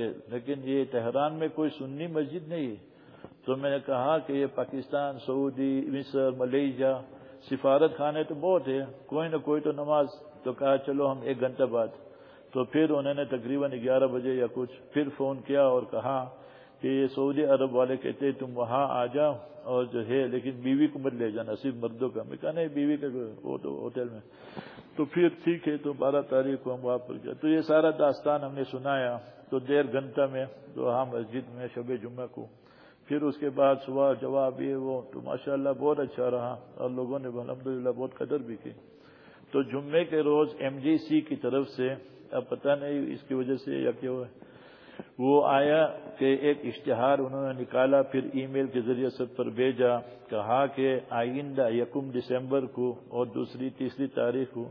کہ لیکن یہ تہران میں کوئی سنی مسجد نہیں ہے۔ تو میں نے کہا کہ یہ پاکستان، سعودی، مصر، ملیشیا سفارت خانے تو بہت ہے کوئی نہ کوئی تو نماز تو کہا چلو ہم ایک گھنٹہ بعد۔ تو پھر انہوں نے تقریباً گیارہ بجے یا کچھ پھر فون کیا اور کہا کہ یہ سعودی عرب والے کہتے تم وہاں آ جاؤ اور جو ہے، لیکن بیوی کو مت لے جانا، صرف مردوں کا۔ میں کہا، نہیں، بیوی کا وہ تو ہوٹل میں۔ تو پھر ٹھیک ہے، تو بارہ تاریخ کو ہم وہاں پر گیا تو یہ سارا داستان ہم نے سنایا۔ تو دیر گھنٹہ میں تو ہاں مسجد میں، شب جمعہ کو۔ پھر اس کے بعد صبح جواب یہ وہ، تو ماشاء اللہ بہت اچھا رہا۔ اور لوگوں نے الحمد بہت قدر بھی کی۔ تو جمعے کے روز ایم جی سی کی طرف سے، اب پتہ نہیں اس کی وجہ سے یا کیا ہوا۔ وہ آیا کہ ایک اشتہار انہوں نے نکالا، پھر ای میل کے ذریعے سب پر بھیجا، کہا کہ آئندہ یکم دسمبر کو اور دوسری تیسری تاریخ کو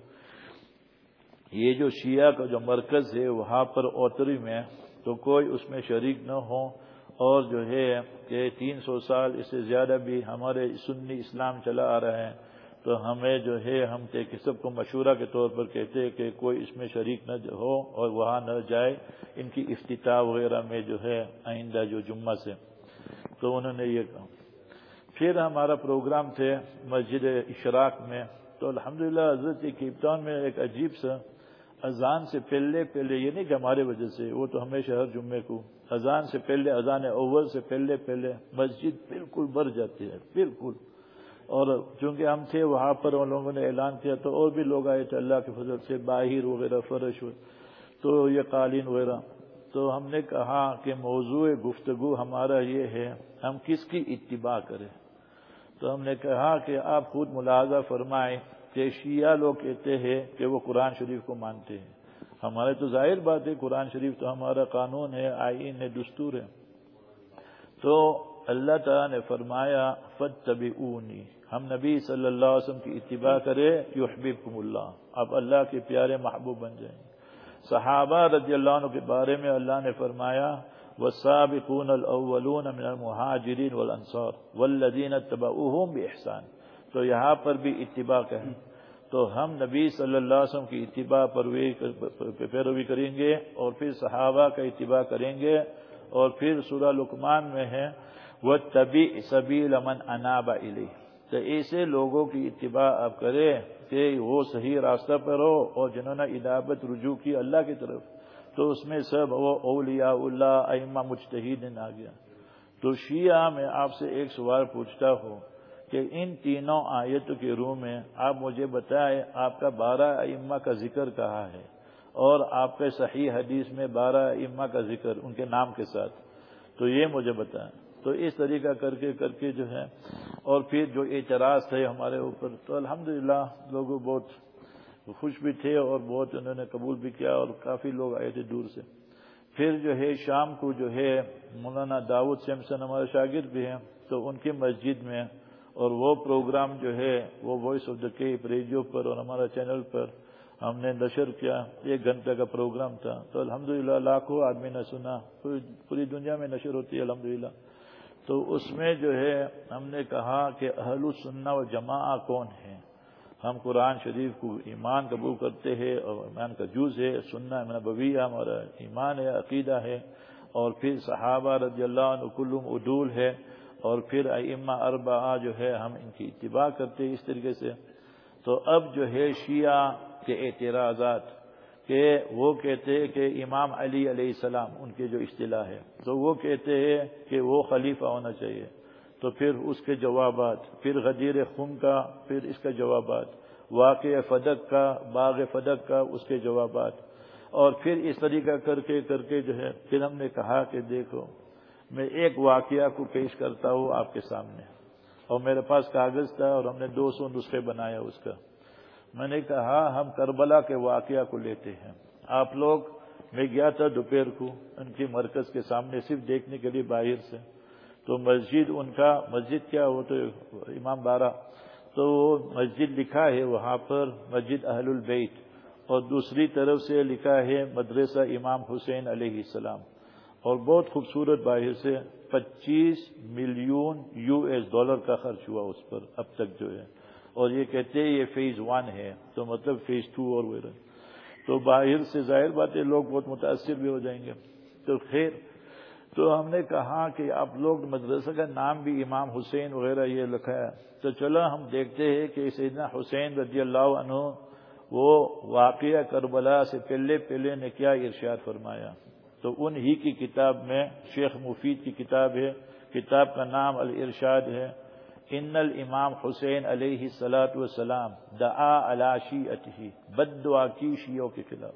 یہ جو شیعہ کا جو مرکز ہے، وہاں پر اوتری میں تو کوئی اس میں شریک نہ ہو اور جو ہے کہ تین سو سال اس سے زیادہ بھی ہمارے سنی اسلام چلا آ رہا ہے۔ تو ہمیں جو ہے، ہم سب کو مشورہ کے طور پر کہتے ہیں کہ کوئی اس میں شریک نہ ہو اور وہاں نہ جائے۔ ان کی افتتاح وغیرہ میں جو ہے آئندہ جو جمعہ سے۔ تو انہوں نے یہ کہا۔ پھر ہمارا پروگرام تھے مسجد اشراق میں۔ تو الحمدللہ حضرت کیپٹان میں ایک عجیب سا اذان سے پہلے پہلے، یہ نہیں کہ ہمارے وجہ سے، وہ تو ہمیشہ ہر جمعے کو اذان سے پہلے، اذان اول سے پہلے پہلے مسجد بالکل بھر جاتی ہے، بالکل۔ اور چونکہ ہم تھے، وہاں پر ان لوگوں نے اعلان کیا، تو اور بھی لوگ آئے تھے، اللہ کے فضل سے، باہر وغیرہ، فرش ہوئے تو یہ قالین وغیرہ۔ تو ہم نے کہا کہ موضوع گفتگو ہمارا یہ ہے، ہم کس کی اتباع کریں؟ تو ہم نے کہا کہ آپ خود ملاحظہ فرمائیں۔ کہ شیعہ لوگ کہتے ہیں کہ وہ قرآن شریف کو مانتے ہیں۔ ہمارے تو ظاہر بات ہے قرآن شریف تو ہمارا قانون ہے، آئین ہے، دستور ہے۔ تو اللہ تعالیٰ نے فرمایا فت طبی ہم نبی صلی اللہ علیہ وسلم کی اتباع کرے یحببکم اللہ۔ اب اللہ کے پیارے محبوب بن جائیں۔ صحابہ رضی اللہ عنہ کے بارے میں اللہ نے فرمایا، والسابقون الاولون من المہاجرین والانصار والذین اتبعوهم باحسان تو یہاں پر بھی اتباع کہیں تو ہم نبی صلی اللہ علیہ وسلم کی اتباع پر پیروی کریں گے اور پھر صحابہ کا اتباع کریں گے۔ اور پھر سورہ لقمان میں ہے وہ طبی سبیل من اناب علیہ تو ایسے لوگوں کی اتباع آپ کرے کہ وہ صحیح راستہ پر ہو اور جنہوں نے ادابت رجوع کی اللہ کی طرف۔ تو اس میں سب وہ اولیاء اللہ، ائمہ مجتہد آ گیا تو شیعہ میں آپ سے ایک سوال پوچھتا ہوں۔ کہ ان تینوں آیتوں کے روح میں آپ مجھے بتائیں، آپ کا بارہ ائمہ کا ذکر کہا ہے؟ اور آپ کے صحیح حدیث میں بارہ ائمہ کا ذکر ان کے نام کے ساتھ۔ تو یہ مجھے بتائیں۔ تو اس طریقہ کر کے کر کے جو ہے، اور پھر جو اعتراض تھے ہمارے اوپر، تو الحمدللہ للہ لوگ بہت خوش بھی تھے اور بہت انہوں نے قبول بھی کیا اور کافی لوگ آئے تھے دور سے۔ پھر جو ہے، شام کو جو ہے، مولانا داود سیمسن ہمارے شاگرد بھی ہیں، تو ان کی مسجد میں اور وہ پروگرام جو ہے، وہ voice of the Cape radio پر اور ہمارا چینل پر ہم نے نشر کیا۔ ایک گھنٹہ کا پروگرام تھا۔ تو الحمدللہ لاکھوں آدمی نے سنا۔ پوری دنیا میں نشر ہوتی ہے، الحمدللہ۔ تو اس میں جو ہے، ہم نے کہا کہ اہل السنہ و جماع کون ہے ہم قرآن شریف کو ایمان قبول کرتے ہیں اور ایمان کا جوز ہے، سننا امن بویہ ہمارا ایمان ہے، عقیدہ ہے۔ اور پھر صحابہ رضی اللہ عنہ کلم عدول ہے۔ اور پھر ائمہ اربعہ جو ہے ہم ان کی اتباع کرتے ہیں اس طریقے سے۔ تو اب جو ہے شیعہ کے اعتراضات کہ وہ کہتے ہیں کہ امام علی علیہ السلام ان کے جو اصطلاح ہے، تو وہ کہتے ہیں کہ وہ خلیفہ ہونا چاہیے۔ تو پھر اس کے جوابات، پھر غدیر خم کا، پھر اس کا جوابات، واقع فدق کا، باغ فدق کا، اس کے جوابات۔ اور پھر اس طریقہ کر کے کر کے جو ہے، پھر ہم نے کہا کہ دیکھو میں ایک واقعہ کو پیش کرتا ہوں آپ کے سامنے۔ اور میرے پاس کاغذ تھا اور ہم نے دو سو نسخے بنایا اس کا۔ میں نے کہا ہاں، ہم کربلا کے واقعہ کو لیتے ہیں۔ آپ لوگ، میں گیا تھا دوپہر کو، ان کی مرکز کے سامنے صرف دیکھنے کے لیے باہر سے۔ تو مسجد، ان کا مسجد کیا وہ تو امام بارہ۔ تو مسجد لکھا ہے وہاں پر مسجد اہل البیت۔ اور دوسری طرف سے لکھا ہے مدرسہ امام حسین علیہ السلام۔ اور بہت خوبصورت باہر سے پچیس ملین یو ایس ڈالر کا خرچ ہوا اس پر اب تک جو ہے۔ اور یہ کہتے ہیں یہ فیز ون ہے، تو مطلب فیز ٹو اور وغیرہ۔ تو باہر سے ظاہر بات ہے، لوگ بہت متاثر بھی ہو جائیں گے۔ تو خیر، تو ہم نے کہا کہ آپ لوگ مدرسہ کا نام بھی امام حسین وغیرہ یہ لکھا ہے۔ تو چلو ہم دیکھتے ہیں کہ سیدنا حسین رضی اللہ عنہ، وہ واقعہ کربلا سے پہلے پہلے نے کیا ارشاد فرمایا۔ تو ان ہی کی کتاب میں شیخ مفید کی کتاب ہے، کتاب کا نام الرشاد ہے۔ ان الامام حسین علیہ سلاۃ وسلام دعا علاشی اٹھی بد دعا کی شیعوں کے خلاف؟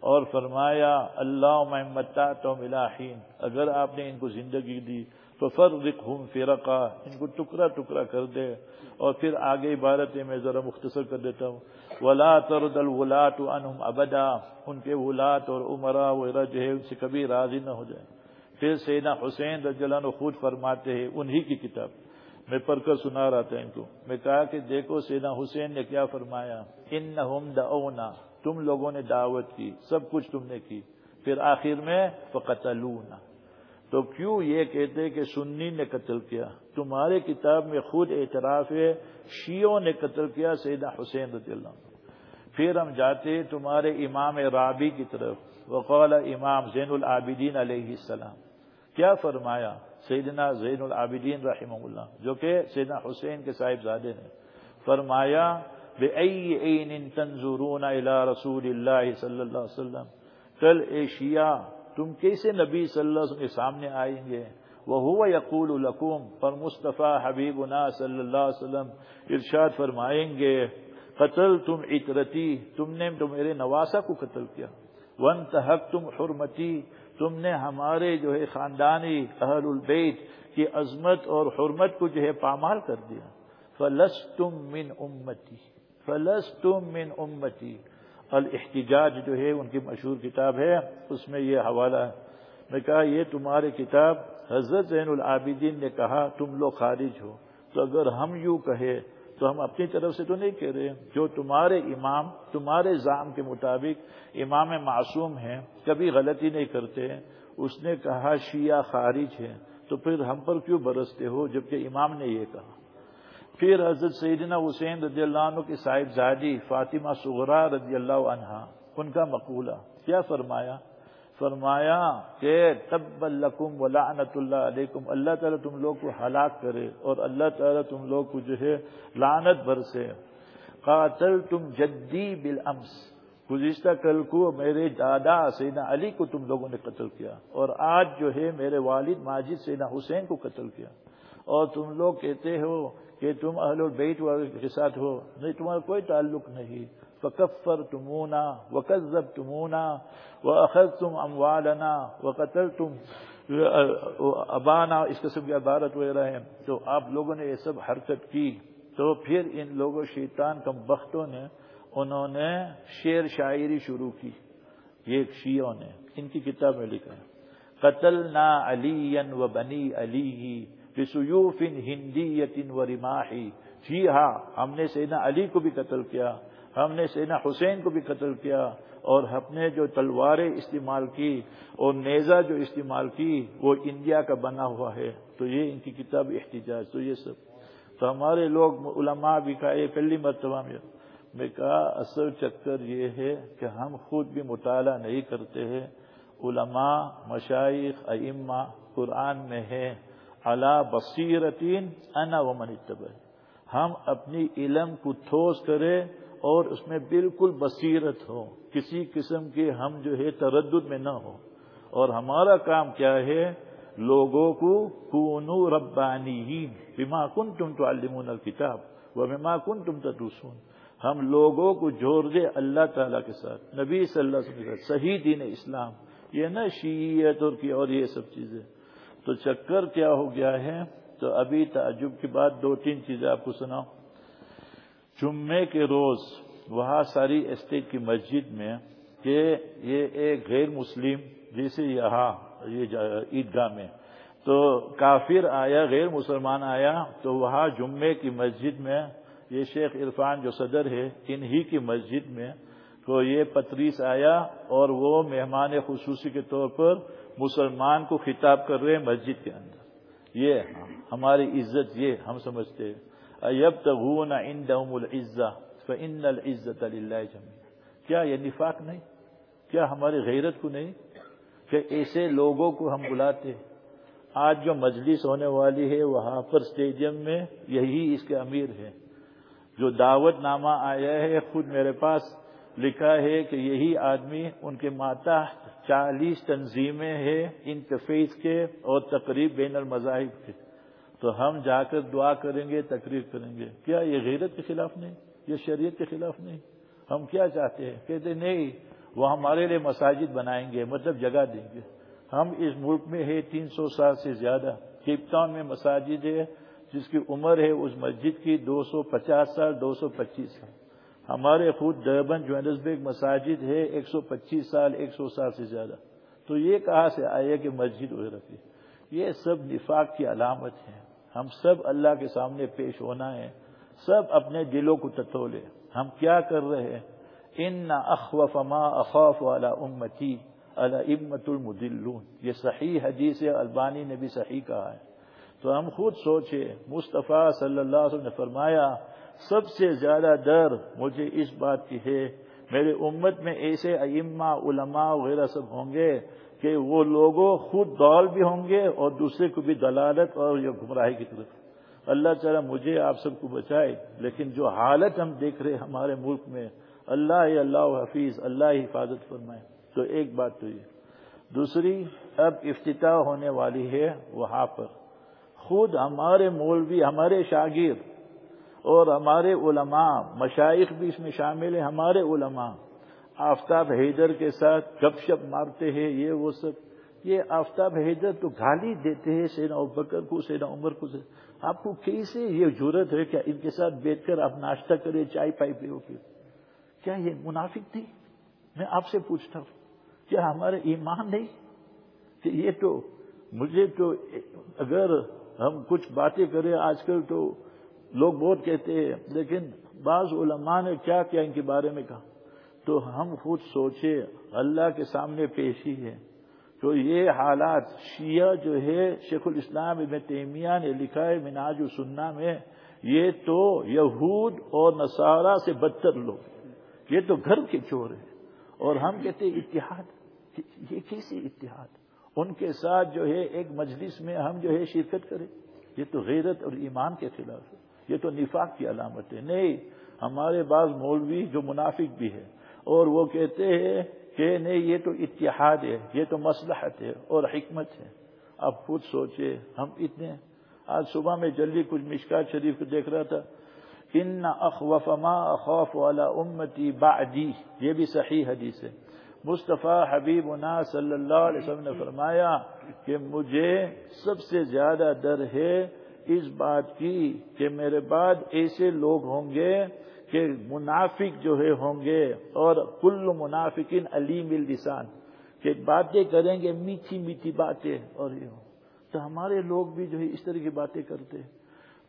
اور فرمایا اللہ محمد تو ملاحین اگر آپ نے ان کو زندگی دی تو فرق ہوں فرقا، ان کو ٹکڑا ٹکڑا کر دے۔ اور پھر آگے عبارت میں ذرا مختصر کر دیتا ہوں۔ ولا ترد الولاۃ عنہم ابدا ان کے ولات اور عمرا وغیرہ جو ہے ان سے کبھی راضی نہ ہو جائے پھر سیدنا حسین رضی اللہ عنہ خود فرماتے ہیں، انہی کی کتاب۔ میں پڑھ کر سنا رہا تھا ان کو۔ میں کہا کہ دیکھو سیدنا حسین نے کیا فرمایا۔ ان نہ تم لوگوں نے دعوت کی، سب کچھ تم نے کی۔ پھر آخر میں، فقتلونا۔ تو کیوں یہ کہتے کہ سنی نے قتل کیا؟ تمہارے کتاب میں خود اعتراف ہے، شیعوں نے قتل کیا سیدہ حسین رضی اللہ پھر ہم جاتے تمہارے امام رابی کی طرف۔ وقال امام زین العابدین علیہ السلام۔ کیا فرمایا؟ سیدنا زین العابدین رحمہ اللہ، جو کہ سیدنا حسین کے صاحب زادے ہیں۔ فرمایا بے تنظرون الى رسول اللہ صلی اللہ علیہ وسلم۔ کل اے شیعہ، تم کیسے نبی صلی اللہ علیہ وسلم کے سامنے آئیں گے؟ وہ یقول القوم پر مصطفیٰ حبیب صلی اللہ علیہ وسلم ارشاد فرمائیں گے قتل تم عطرتی، تم نے تو میرے نواسا کو قتل کیا۔ ون تحق تم حرمتی، تم نے ہمارے جو ہے خاندانی اہل البیت کی عظمت اور حرمت کو جو ہے پامال کر دیا۔ فلس تم من امتی فلس تم من امتی۔ الاحتجاج جو ہے ان کی مشہور کتاب ہے، اس میں یہ حوالہ ہے۔ میں کہا، یہ تمہاری کتاب، حضرت زین العابدین نے کہا، تم لوگ خارج ہو۔ تو اگر ہم یوں کہے تو ہم اپنی طرف سے تو نہیں کہہ رہے جو تمہارے امام، تمہارے زام کے مطابق امام معصوم ہیں، کبھی غلطی نہیں کرتے اس نے کہا، شیعہ خارج ہے تو پھر ہم پر کیوں برستے ہو؟ جبکہ امام نے یہ کہا۔ پھر حضرت سیدنا حسین رضی اللہ عنہ کی صاحب زادی فاطمہ سغرا رضی اللہ عنہ ان کا مقولہ کیا فرمایا؟ فرمایا کہ تب الکم و اللہ علیکم، اللہ تعالیٰ تم لوگ کو ہلاک کرے اور اللہ تعالیٰ تم لوگ کو جو ہے لعنت برسے۔ قاتل تم جدی بالامس۔ گزشتہ کل کو میرے دادا سینا علی کو تم لوگوں نے قتل کیا اور آج جو ہے میرے والد ماجد سینا حسین کو قتل کیا۔ اور تم لوگ کہتے ہو کہ تم اہل البیت کے ساتھ ہو، نہیں، تمہارا کوئی تعلق نہیں۔ فکفر تمونا وکزب تمونا و اخذ تم اموالنا و قتل تم ابانا، اس قسم کی عبارت وغیرہ ہے۔ تو آپ لوگوں نے یہ سب حرکت کی۔ تو پھر ان لوگوں، شیطان کم بختوں نے، انہوں نے شعر شاعری شروع کی۔ یہ شیعوں نے، ان کی کتاب میں لکھا ہے۔ قتل نا علی و بنی علی بسیوف ہندی یتن و رماحی۔ جی ہاں ہم نے سینا علی کو بھی قتل کیا۔ ہم نے سینا حسین کو بھی قتل کیا اور ہم نے جو تلواریں استعمال کی اور نیزا جو استعمال کی وہ انڈیا کا بنا ہوا ہے۔ تو یہ ان کی کتاب احتجاج، تو یہ سب۔ تو ہمارے لوگ علماء بھی کہا یہ پہلی مرتبہ میں۔ میں کہا، اصل چکر یہ ہے کہ ہم خود بھی مطالعہ نہیں کرتے ہیں۔ علماء مشائق ائمہ قرآن میں ہے اللہ بصیرتین، انا و منتب ہم اپنی علم کو ٹھوس کرے اور اس میں بالکل بصیرت ہو، کسی قسم کے ہم جو ہے تردد میں نہ ہو۔ اور ہمارا کام کیا ہے؟ لوگوں کو کونو ربانی بما کن تم تو علمون الکتاب و بما کن تم تدوسون ہم لوگوں کو جوڑ دے اللہ تعالیٰ کے ساتھ۔ نبی صلی اللہ علیہ وسلم صحیح دین اسلام۔ یہ نا شیعت اور کی اور یہ سب چیزیں۔ تو چکر کیا ہو گیا ہے؟ تو ابھی تعجب کے بعد دو تین چیزیں آپ کو سناؤ جمعے کے روز وہاں ساری اسٹیٹ کی مسجد میں کہ یہ ایک غیر مسلم جیسے یہاں یہ عیدگاہ میں تو کافر آیا، غیر مسلمان آیا، تو وہاں جمعے کی مسجد میں یہ شیخ عرفان جو صدر ہے، انہی کی مسجد میں تو یہ پتریس آیا اور وہ مہمان خصوصی کے طور پر مسلمان کو خطاب کر رہے ہیں مسجد کے اندر۔ یہ ہماری عزت یہ ہم سمجھتے ہیں۔ ایب عندهم العزہ فان العزت للہ جميعا۔ کیا یہ نفاق نہیں؟ کیا ہماری غیرت کو نہیں؟ کہ ایسے لوگوں کو ہم بلاتے آج جو مجلس ہونے والی ہے، وہاں پر اسٹیڈیم میں یہی اس کے امیر ہے جو دعوت نامہ آیا ہے، خود میرے پاس لکھا ہے کہ یہی آدمی ان کے ماتا چالیس تنظیمیں ہیں انتفیز کے اور تقریب بین المذاہب کے۔ تو ہم جا کر دعا کریں گے تقریب کریں گے۔ کیا یہ غیرت کے خلاف نہیں؟ یہ شریعت کے خلاف نہیں؟ ہم کیا چاہتے ہیں؟ کہتے نہیں، وہ ہمارے لیے مساجد بنائیں گے مطلب جگہ دیں گے۔ ہم اس ملک میں ہے تین سو سال سے زیادہ۔ کیپ ٹاؤن میں مساجد ہے، جس کی عمر ہے اس مسجد کی دو سو پچاس سال، دو سو پچیس سال۔ ہمارے خود ڈربن جوینسبرگ مساجد ہے، ایک سو پچیس سال، ایک سو سال سے زیادہ۔ تو یہ کہاں سے آئے کہ مسجد وغیرہ کی؟ یہ سب نفاق کی علامت ہے ہم سب اللہ کے سامنے پیش ہونا ہے، سب اپنے دلوں کو تتولے ہم کیا کر رہے ہیں؟ ان اخوف ما اخوف والا امتی امت المدلون۔ یہ صحیح حدیث البانی نے بھی صحیح کہا ہے۔ تو ہم خود سوچے، مصطفیٰ صلی اللہ علیہ وسلم نے فرمایا، سب سے زیادہ ڈر مجھے اس بات کی ہے، میرے امت میں ایسے ائمہ، علماء وغیرہ سب ہوں گے کہ وہ لوگوں خود دول بھی ہوں گے اور دوسرے کو بھی دلالت اور یہ گمراہی کی طرف۔ اللہ تعالیٰ مجھے آپ سب کو بچائے، لیکن جو حالت ہم دیکھ رہے ہمارے ملک میں، اللہ اللہ حفیظ، اللہ حفاظت فرمائے۔ تو ایک بات تو یہ۔ دوسری، اب افتتاح ہونے والی ہے وہاں پر۔ خود ہمارے مولوی، ہمارے شاگرد اور ہمارے علماء مشائق بھی اس میں شامل ہیں، ہمارے علماء۔ آفتاب حیدر کے ساتھ گپ شپ مارتے ہیں، یہ وہ سب۔ یہ آفتاب حیدر تو گالی دیتے ہیں سینا بکر کو سینا عمر کو۔ آپ کو کیسے یہ ضرورت ہے کیا ان کے ساتھ بیٹھ کر آپ ناشتہ کرے چائے پائی پیو پھر کیا یہ منافق نہیں؟ میں آپ سے پوچھتا ہوں، کیا ہمارے ایمان نہیں؟ کہ یہ تو مجھے تو اگر ہم کچھ باتیں کریں آج کل تو لوگ بہت کہتے ہیں، لیکن بعض علماء نے کیا کیا ان کے بارے میں کہا؟ تو ہم خود سوچے اللہ کے سامنے پیشی ہے تو یہ حالات شیعہ جو ہے، شیخ الاسلام ابن تیمیہ نے لکھا ہے مناج و میں، یہ تو یہود اور نصارہ سے بدتر لوگ یہ تو گھر کے چور ہیں۔ اور ہم کہتے ہیں اتحاد، یہ کیسے اتحاد؟ ان کے ساتھ جو ہے، ایک مجلس میں ہم جو ہے شرکت کریں۔ یہ تو غیرت اور ایمان کے خلاف ہے۔ یہ تو نفاق کی علامت ہے نہیں، ہمارے بعض مولوی جو منافق بھی ہے اور وہ کہتے ہیں کہ نہیں، یہ تو اتحاد ہے، یہ تو مسلحت ہے اور حکمت ہے۔ اب خود سوچے، ہم اتنے، آج صبح میں جلدی کچھ مشکات شریف کو دیکھ رہا تھا۔ ان اخوف ما اخوف والا امتی بعدی یہ بھی صحیح حدیث ہے۔ مصطفیٰ حبیب صلی اللہ علیہ وسلم نے فرمایا کہ مجھے سب سے زیادہ ڈر ہے اس بات کی کہ میرے بعد ایسے لوگ ہوں گے کہ منافق جو ہے ہوں گے اور کل منافقین علیم السان کہ باتیں کریں گے، میٹھی میٹھی باتیں اور یہ تو ہمارے لوگ بھی جو ہے اس طرح کی باتیں کرتے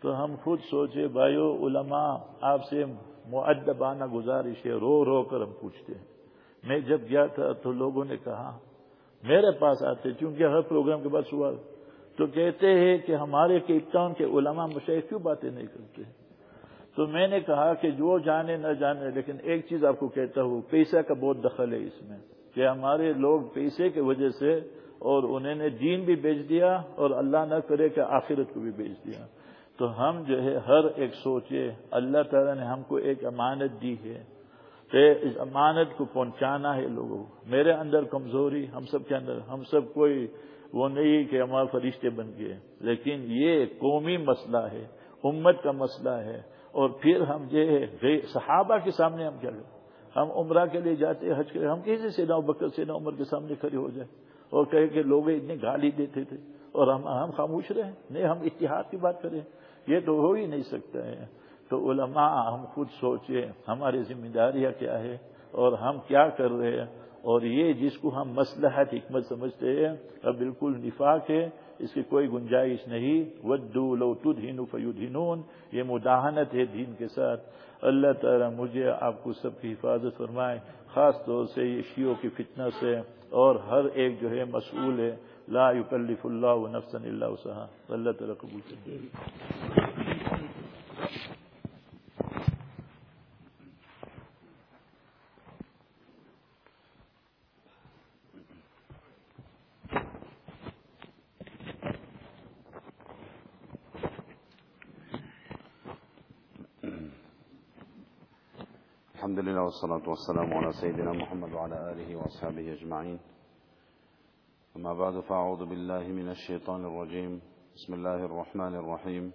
تو ہم خود سوچے، بھائیو علماء، آپ سے معدبانہ گزارش ہے، رو رو کر ہم پوچھتے ہیں۔ میں جب گیا تھا تو لوگوں نے کہا، میرے پاس آتے، چونکہ ہر پروگرام کے بعد سوال۔ تو کہتے ہیں کہ ہمارے کیپ ٹاؤن کے علماء مشاہد کیوں باتیں نہیں کرتے؟ تو میں نے کہا کہ جو جانے نہ جانے، لیکن ایک چیز آپ کو کہتا ہوں، پیسہ کا بہت دخل ہے اس میں کہ ہمارے لوگ پیسے کی وجہ سے اور انہوں نے دین بھی بیچ دیا اور اللہ نہ کرے کہ آخرت کو بھی بیچ دیا۔ تو ہم جو ہے، ہر ایک سوچے، اللہ تعالیٰ نے ہم کو ایک امانت دی ہے کہ اس امانت کو پہنچانا ہے لوگوں کو۔ میرے اندر کمزوری، ہم سب کے اندر، ہم سب کوئی وہ نہیں کہ ہمارے فرشتے بن گئے۔ لیکن یہ قومی مسئلہ ہے، امت کا مسئلہ ہے۔ اور پھر ہم جو صحابہ کے سامنے ہم کیا کریں ہم عمرہ کے لیے جاتے حج کے ہم کیسے سینا بکر سینا عمر کے سامنے کھڑے ہو جائیں۔ اور کہے کہ لوگ اتنی گالی دیتے تھے۔ اور ہم ہم خاموش رہے نہیں، ہم اتحاد کی بات کریں۔ یہ تو ہو ہی نہیں سکتا ہے۔ تو علماء ہم خود سوچے ہماری ذمہ داریاں کیا ہے؟ اور ہم کیا کر رہے ہیں؟ اور یہ جس کو ہم مسلحت حکمت سمجھتے ہیں اب بالکل نفاق ہے۔ اس کی کوئی گنجائش نہیں۔ ودو لو تدہن فیدہنون یہ مداحنت ہے دین کے ساتھ۔ اللہ تعالیٰ مجھے آپ کو سب کی حفاظت فرمائے۔ خاص طور سے یہ شیعوں کی فتنہ سے۔ اور ہر ایک جو ہے مسئول ہے۔ لا یکلف اللہ نفسا اللہ وسعها۔ اللہ تعالیٰ قبول کر الحمد لله والصلاة والسلام على سيدنا محمد وعلى آله وأصحابه أجمعين. أما بعد فأعوذ بالله من الشيطان الرجيم. بسم الله الرحمن الرحيم.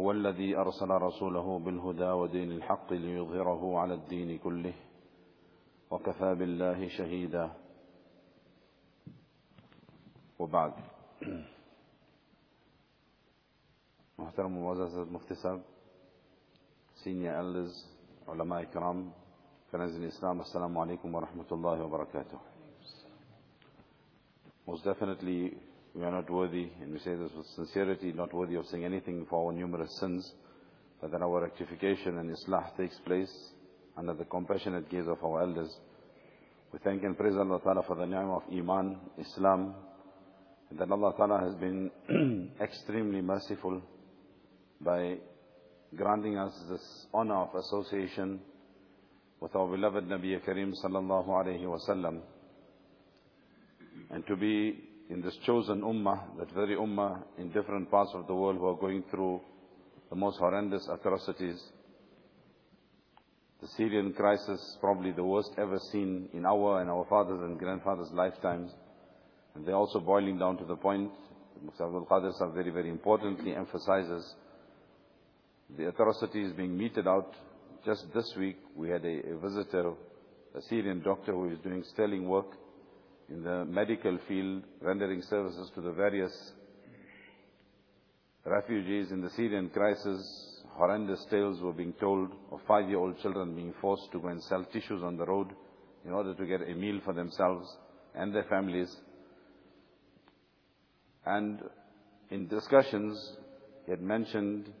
هو الذي أرسل رسوله بالهدى ودين الحق ليظهره على الدين كله وكفى بالله شهيدا. وبعد. محترم مفتی صاحب senior elders علماء ikram friends in Islam assalamu alaikum wa rahmatullahi wa barakatuh most definitely we are not worthy and we say this with sincerity not worthy of saying anything for our numerous sins but that our rectification and islah takes place under the compassionate gaze of our elders we thank and praise Allah Ta'ala for the ni'mah of Iman, Islam, and that Allah Ta'ala has been extremely merciful by granting us this honor of association with our beloved Nabi Kareem sallallahu alayhi wasallam and to be in this chosen ummah, that very ummah in different parts of the world who are going through the most horrendous atrocities. The Syrian crisis, probably the worst ever seen in our and our fathers and grandfathers' lifetimes. And they're also boiling down to the point, Mufti Abdul Qadir very, very importantly emphasizes the atrocities being meted out. Just this week, we had a, a visitor, a Syrian doctor who is doing sterling work in the medical field, rendering services to the various refugees in the Syrian crisis. Horrendous tales were being told of five-year-old children being forced to go and sell tissues on the road in order to get a meal for themselves and their families. And in discussions, he had mentioned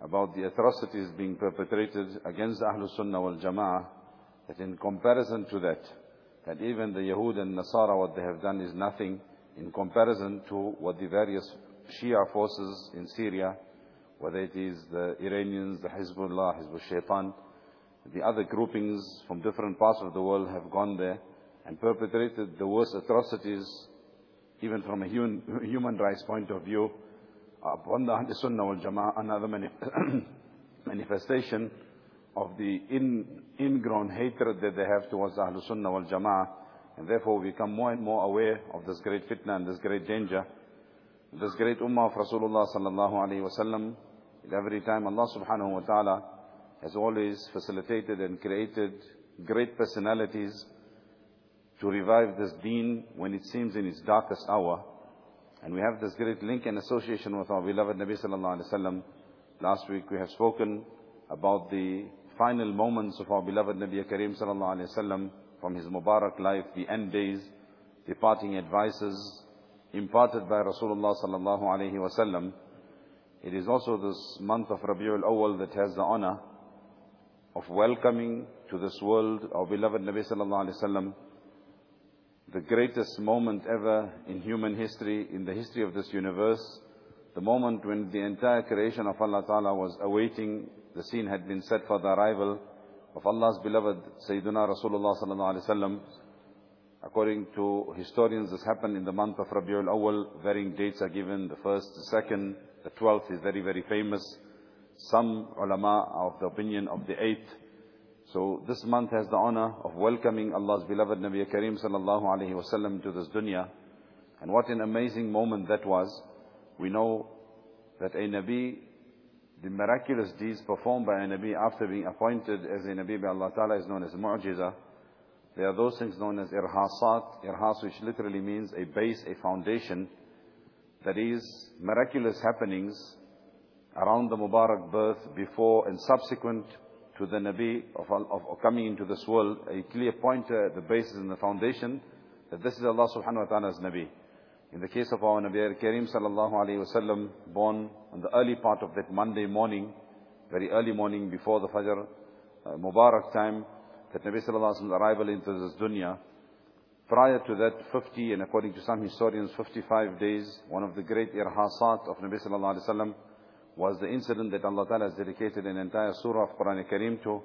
about the atrocities being perpetrated against Ahlul Sunnah wal Jama'ah, that in comparison to that, that even the Yahud and Nasara, what they have done is nothing in comparison to what the various Shia forces in Syria, whether it is the Iranians, the Hezbollah, Hezbollah Shaitan, the other groupings from different parts of the world have gone there and perpetrated the worst atrocities, even from a human, human rights point of view, upon the Ahl Sunnah wal Jama'ah, another manifestation of the in, ingrown hatred that they have towards Ahlul Sunnah wal Jama'ah. And therefore we become more and more aware of this great fitna and this great danger. This great ummah of Rasulullah sallallahu alayhi wa sallam, every time Allah subhanahu wa ta'ala has always facilitated and created great personalities to revive this deen when it seems in its darkest hour. And we have this great link and association with our beloved Nabi sallallahu. Last week we have spoken about the final moments of our beloved Nabi Kareem sallallahu from his Mubarak life, the end days, departing advices imparted by Rasulullah sallallahu. It is also this month of Rabiul Awal that has the honor of welcoming to this world our beloved Nabi sallallahu the greatest moment ever in human history, in the history of this universe, the moment when the entire creation of Allah Ta'ala was awaiting, the scene had been set for the arrival of Allah's beloved Sayyidina Rasulullah Sallallahu Alaihi Wasallam. According to historians, this happened in the month of Rabiul Awal. Varying dates are given. The first, the second, the twelfth is very, very famous. Some ulama are of the opinion of the eighth. So this month has the honor of welcoming Allah's beloved Nabi Kareem Sallallahu Alaihi Wasallam to this dunya. And what an amazing moment that was. We know that a Nabi, the miraculous deeds performed by a Nabi after being appointed as a Nabi by Allah Ta'ala is known as mu'jiza. There are those things known as irhasat, irhas which literally means a base, a foundation. That is miraculous happenings around the Mubarak birth, before and subsequent to the Nabi of, of, coming into this world, a clear pointer, the basis and the foundation, that this is Allah subhanahu wa ta'ala's Nabi. In the case of our Nabi Kareem sallallahu alayhi wasallam, born on the early part of that Monday morning, very early morning before the Fajr, uh, Mubarak time, that Nabi sallallahu alayhi wasallam's arrival into this dunya. Prior to that, 50, and according to some historians, 55 days, one of the great irhasat of Nabi sallallahu alayhi wasallam was the incident that Allah Ta'ala has dedicated an entire surah of Quran Kareem to,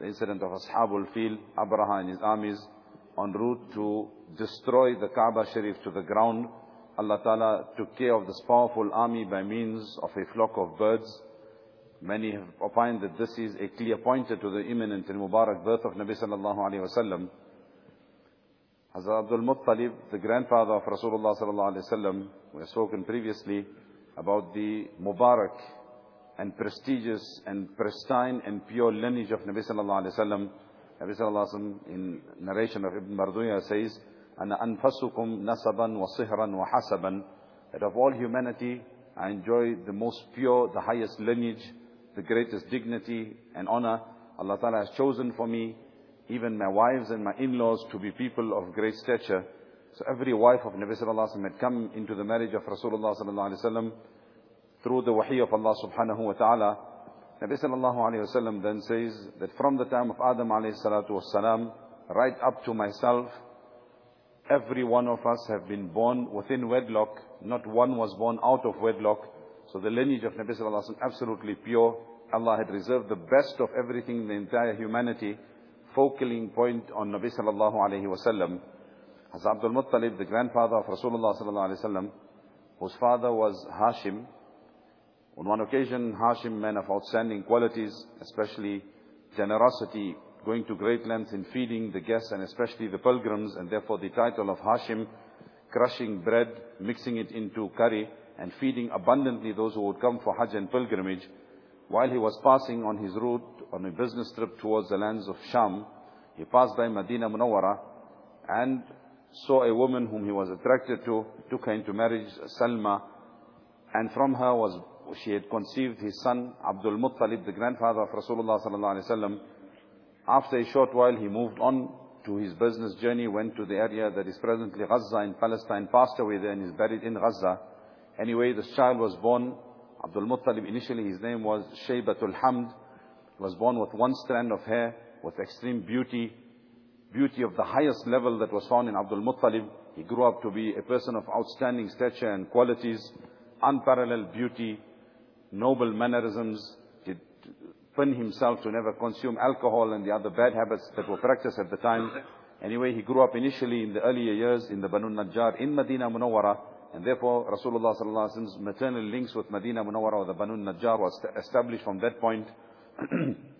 the incident of Ashabul Fil, Abraha and his armies, en route to destroy the Kaaba Sharif to the ground. Allah Ta'ala took care of this powerful army by means of a flock of birds. Many have opined that this is a clear pointer to the imminent and Mubarak birth of Nabi sallallahu alayhi wa sallam. Hazrat Abdul Muttalib, the grandfather of Rasulullah sallallahu alayhi wa sallam, we have spoken previously about the Mubarak and prestigious and pristine and pure lineage of Nabi sallallahu alayhi wa sallam. Nabi sallallahu alayhi wa sallam in narration of Ibn Marduya says, أَنَا أَنفَسُكُمْ نَسَبًا وَصِهْرًا وَحَسَبًا That of all humanity, I enjoy the most pure, the highest lineage, the greatest dignity and honor. Allah Ta'ala has chosen for me even my wives and my in-laws to be people of great stature. So every wife of Nabi Sallallahu Alaihi Wasallam had come into the marriage of Rasulullah Sallallahu Alaihi Wasallam through the wahi of Allah Subhanahu Wa Ta'ala. Nabi Sallallahu Alaihi Wasallam then says that from the time of Adam Alayhi Salatu Wasalam, right up to myself, every one of us have been born within wedlock. Not one was born out of wedlock. So the lineage of Nabi Sallallahu Alaihi Wasallam absolutely pure. Allah had reserved the best of everything in the entire humanity focaling point on Nabi sallallahu alayhi wasallam. Hazrat Abdul Muttalib, the grandfather of Rasulullah sallallahu whose father was Hashim. On one occasion, Hashim, man of outstanding qualities, especially generosity, going to great lengths in feeding the guests and especially the pilgrims, and therefore the title of Hashim, crushing bread, mixing it into curry, and feeding abundantly those who would come for Hajj and pilgrimage. While he was passing on his route on a business trip towards the lands of Sham, he passed by Medina Munawwara and saw a woman whom he was attracted to, took her into marriage, Salma, and from her was she had conceived his son Abdul Muttalib, the grandfather of Rasulullah sallallahu alaihi wasallam. After a short while, he moved on to his business journey, went to the area that is presently Gaza in Palestine, passed away there and is buried in Gaza. Anyway, this child was born Abdul Muttalib, initially his name was Shaybatul Hamd. Was born with one strand of hair, with extreme beauty, beauty of the highest level that was found in Abdul Muttalib. He grew up to be a person of outstanding stature and qualities, unparalleled beauty, noble mannerisms. He pinned himself to never consume alcohol and the other bad habits that were practiced at the time. Anyway, he grew up initially in the earlier years in the Banu Najjar in Medina Munawwara. And therefore, Rasulullah sallallahu maternal links with Medina Munawwara or the Banu Najjar was established from that point.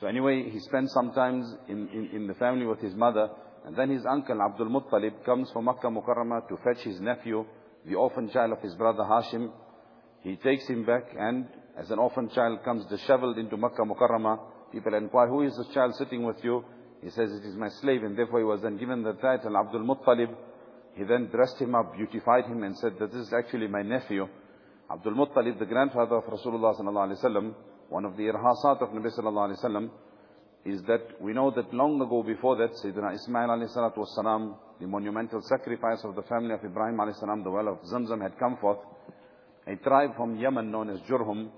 so anyway, he spent some time in, in, in the family with his mother. And then his uncle, Abdul Muttalib, comes from Makkah Mukarramah to fetch his nephew, the orphan child of his brother Hashim. He takes him back and as an orphan child comes disheveled into Makkah Mukarramah, people inquire, who is this child sitting with you? He says, it is my slave. And therefore he was then given the title Abdul Muttalib. He then dressed him up, beautified him and said that this is actually my nephew. Abdul Muttalib, the grandfather of Rasulullah sallallahu alaihi wasallam, one of the irhasat of Nabi sallallahu alaihi wasallam, is that we know that long ago before that, Sayyidina Ismail alayhi salatu wasalam, the monumental sacrifice of the family of Ibrahim alayhi salam, the well of Zamzam had come forth. A tribe from Yemen known as Jurhum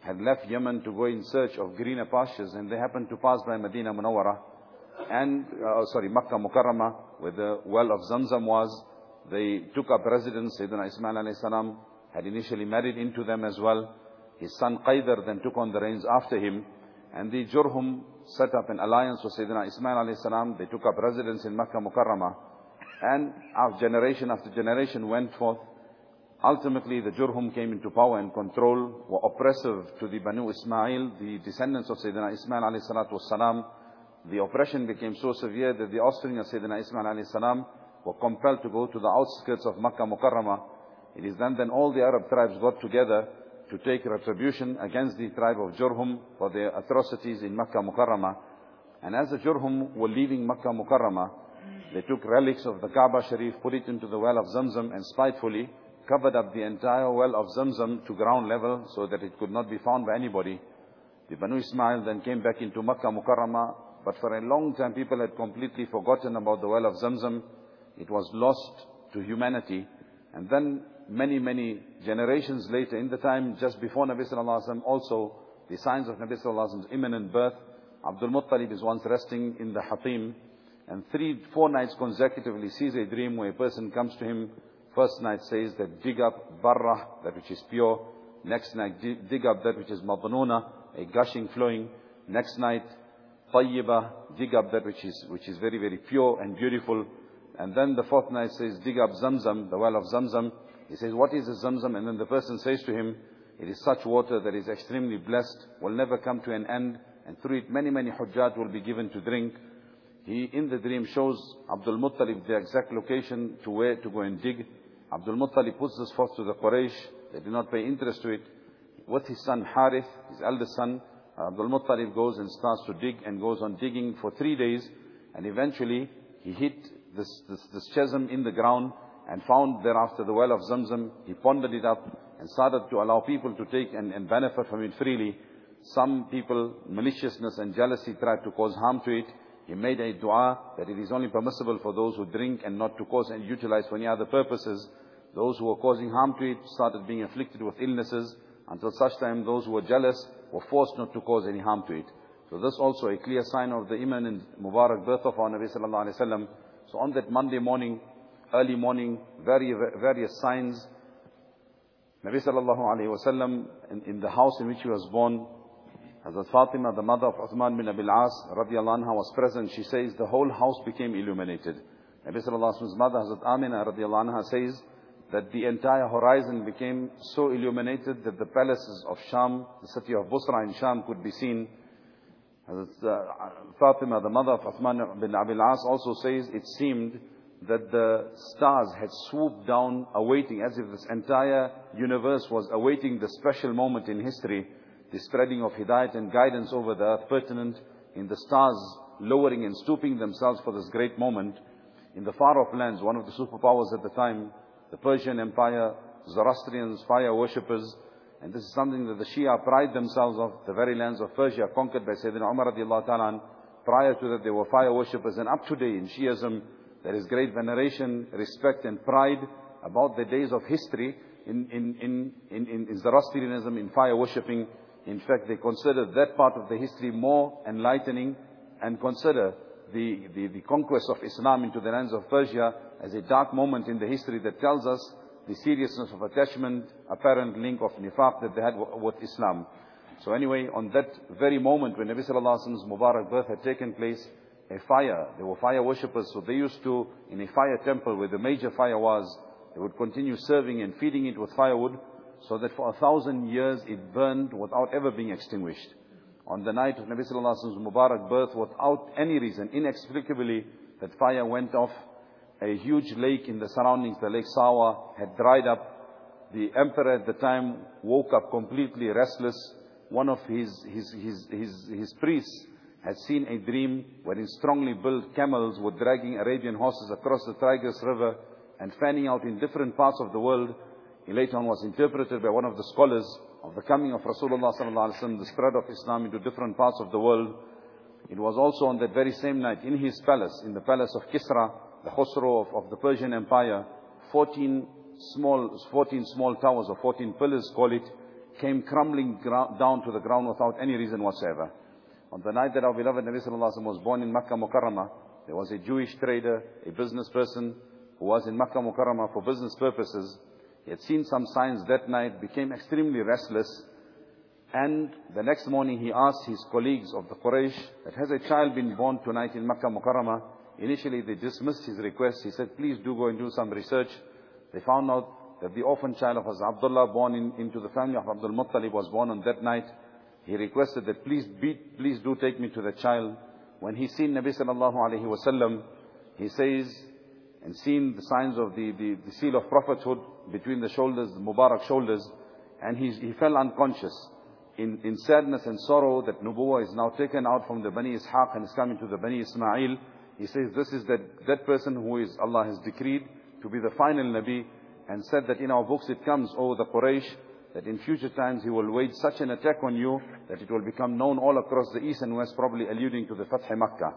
had left Yemen to go in search of greener pastures and they happened to pass by Medina Munawwara and, uh, sorry, Makkah Mukarramah, where the well of Zamzam was. They took up residence. Sayyidina Ismail alayhi salam had initially married into them as well. His son Qaidar then took on the reins after him. And the Jurhum set up an alliance with Sayyidina Ismail alayhi salam. They took up residence in Makkah Mukarramah. And generation after generation went forth. Ultimately, the Jurhum came into power and control, were oppressive to the Banu Ismail, the descendants of Sayyidina Ismail alayhi salatu was salam. The oppression became so severe that the offspring of Sayyidina Ismail alayhi salam were compelled to go to the outskirts of Makkah Mukarramah. It is then then all the Arab tribes got together to take retribution against the tribe of Jurhum for their atrocities in Makkah Mukarramah. And as the Jurhum were leaving Makkah Mukarramah, they took relics of the Kaaba Sharif, put it into the well of Zamzam and spitefully covered up the entire well of Zamzam to ground level so that it could not be found by anybody. The Banu Ismail then came back into Makkah Mukarramah but for a long time, people had completely forgotten about the well of Zamzam. It was lost to humanity. And then many, many generations later, in the time just before Nabi Sallallahu Alaihi Wasallam, also the signs of Nabi Sallallahu Alaihi Wasallam's imminent birth, Abdul Muttalib is once resting in the Hatim, and three, four nights consecutively sees a dream where a person comes to him. First night says that dig up barrah, that which is pure. Next night dig up that which is madnuna, a gushing, flowing. Next night tayyibah, dig up that which is, which is very, very pure and beautiful. And then the fourth night says, dig up Zamzam, the well of Zamzam. He says, what is the Zamzam? And then the person says to him, It is such water that is extremely blessed, will never come to an end, and through it many, many hujjat will be given to drink. He, in the dream, shows Abdul Muttalib the exact location to where to go and dig. Abdul Muttalib puts this forth to the Quraysh. They do not pay interest to it. With his son Harith, his eldest son, Abdul Muttalib goes and starts to dig and goes on digging for three days. And eventually, he hit this, this, this chasm in the ground and found thereafter the well of Zamzam. He pondered it up and started to allow people to take and, and benefit from it freely. Some people, maliciousness and jealousy tried to cause harm to it. He made a dua that it is only permissible for those who drink and not to cause and utilize for any other purposes. Those who were causing harm to it started being afflicted with illnesses until such time those who were jealous were forced not to cause any harm to it. So this also a clear sign of the imminent Mubarak birth of our Nabi sallallahu alayhi wa So on that Monday morning, early morning, various signs. Nabi sallallahu alayhi wa in, in the house in which he was born, Hazrat Fatima, the mother of Uthman bin Abil As, radiallahu anha, was present. She says the whole house became illuminated. Nabi sallallahu alayhi wa mother, Hazrat Amina, radiallahu anha, says that the entire horizon became so illuminated that the palaces of Sham, the city of Busra in Sham could be seen. Hazrat uh, Fatima, the mother of Uthman bin Abil As, also says it seemed that the stars had swooped down awaiting, as if this entire universe was awaiting the special moment in history the spreading of hidayat and guidance over the earth pertinent in the stars lowering and stooping themselves for this great moment. In the far off lands, one of the superpowers at the time, the Persian Empire, Zoroastrians, fire worshippers, and this is something that the Shia pride themselves of, the very lands of Persia conquered by Sayyidina Umar radiallahu ta'ala. Prior to that, they were fire worshippers, and up to date in Shiism, there is great veneration, respect, and pride about the days of history in, in, in, in, in Zoroastrianism, in fire worshipping, in fact, they consider that part of the history more enlightening and consider the, the, the conquest of Islam into the lands of Persia as a dark moment in the history that tells us the seriousness of attachment, apparent link of nifaq that they had with Islam. So anyway, on that very moment when Nabi Sallallahu Alaihi Wasallam's Mubarak birth had taken place, a fire, they were fire worshippers, so they used to, in a fire temple where the major fire was, they would continue serving and feeding it with firewood, so that for a thousand years it burned without ever being extinguished. On the night of Nabi Sallallahu Alaihi Wasallam's Mubarak birth, without any reason, inexplicably, that fire went off. A huge lake in the surroundings, the Lake Sawa, had dried up. The emperor at the time woke up completely restless. One of his, his, his, his, his priests had seen a dream wherein strongly built camels were dragging Arabian horses across the Tigris River and fanning out in different parts of the world he later on was interpreted by one of the scholars of the coming of Rasulullah sallallahu the spread of Islam into different parts of the world. It was also on that very same night in his palace, in the palace of Kisra, the Khosrow of, of the Persian Empire, 14 small, 14 small towers or 14 pillars, call it, came crumbling down to the ground without any reason whatsoever. On the night that our beloved Nabi sallallahu alaihi wasallam was born in Makkah Mukarramah, there was a Jewish trader, a business person who was in Makkah Mukarramah for business purposes. He had seen some signs that night, became extremely restless. And the next morning he asked his colleagues of the Quraysh that has a child been born tonight in Makkah Mukarramah? Initially they dismissed his request. He said, please do go and do some research. They found out that the orphan child of Hazrat Abdullah born in, into the family of Abdul Muttalib was born on that night. He requested that please, be, please do take me to the child. When he seen Nabi sallallahu alayhi wasallam, he says, and seen the signs of the, the, the seal of prophethood between the shoulders, the Mubarak shoulders, and he, he fell unconscious in, in sadness and sorrow that Nubuwa is now taken out from the Bani Ishaq and is coming to the Bani Ismail. He says this is that, that person who is Allah has decreed to be the final Nabi and said that in our books it comes, oh the Quraysh, that in future times he will wage such an attack on you that it will become known all across the east and west, probably alluding to the Fath Makkah.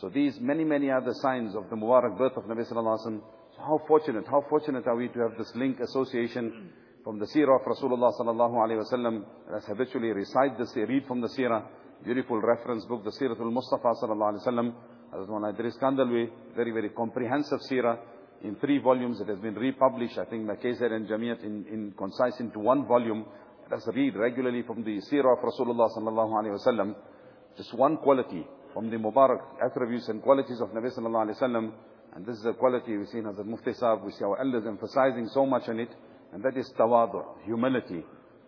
So these many, many other signs of the Mubarak birth of Nabi Sallallahu Alaihi Wasallam. So how fortunate, how fortunate are we to have this link association from the seerah of Rasulullah Sallallahu Alaihi Wasallam. Let's habitually recite this, read from the seerah. Beautiful reference book, the Siratul Mustafa Sallallahu Alaihi Wasallam. Hazrat Maulana Idris Kandalwi, very, very comprehensive seerah in three volumes. It has been republished, I think, by and Jamiyat in, in concise into one volume. Let us read regularly from the seerah of Rasulullah Sallallahu Alaihi Wasallam. Just one quality from the Mubarak attributes and qualities of Nabi sallallahu alayhi wasallam. And this is a quality we see in Hazrat Mufti Sahib, we see our elders emphasizing so much on it, and that is tawadu, humility.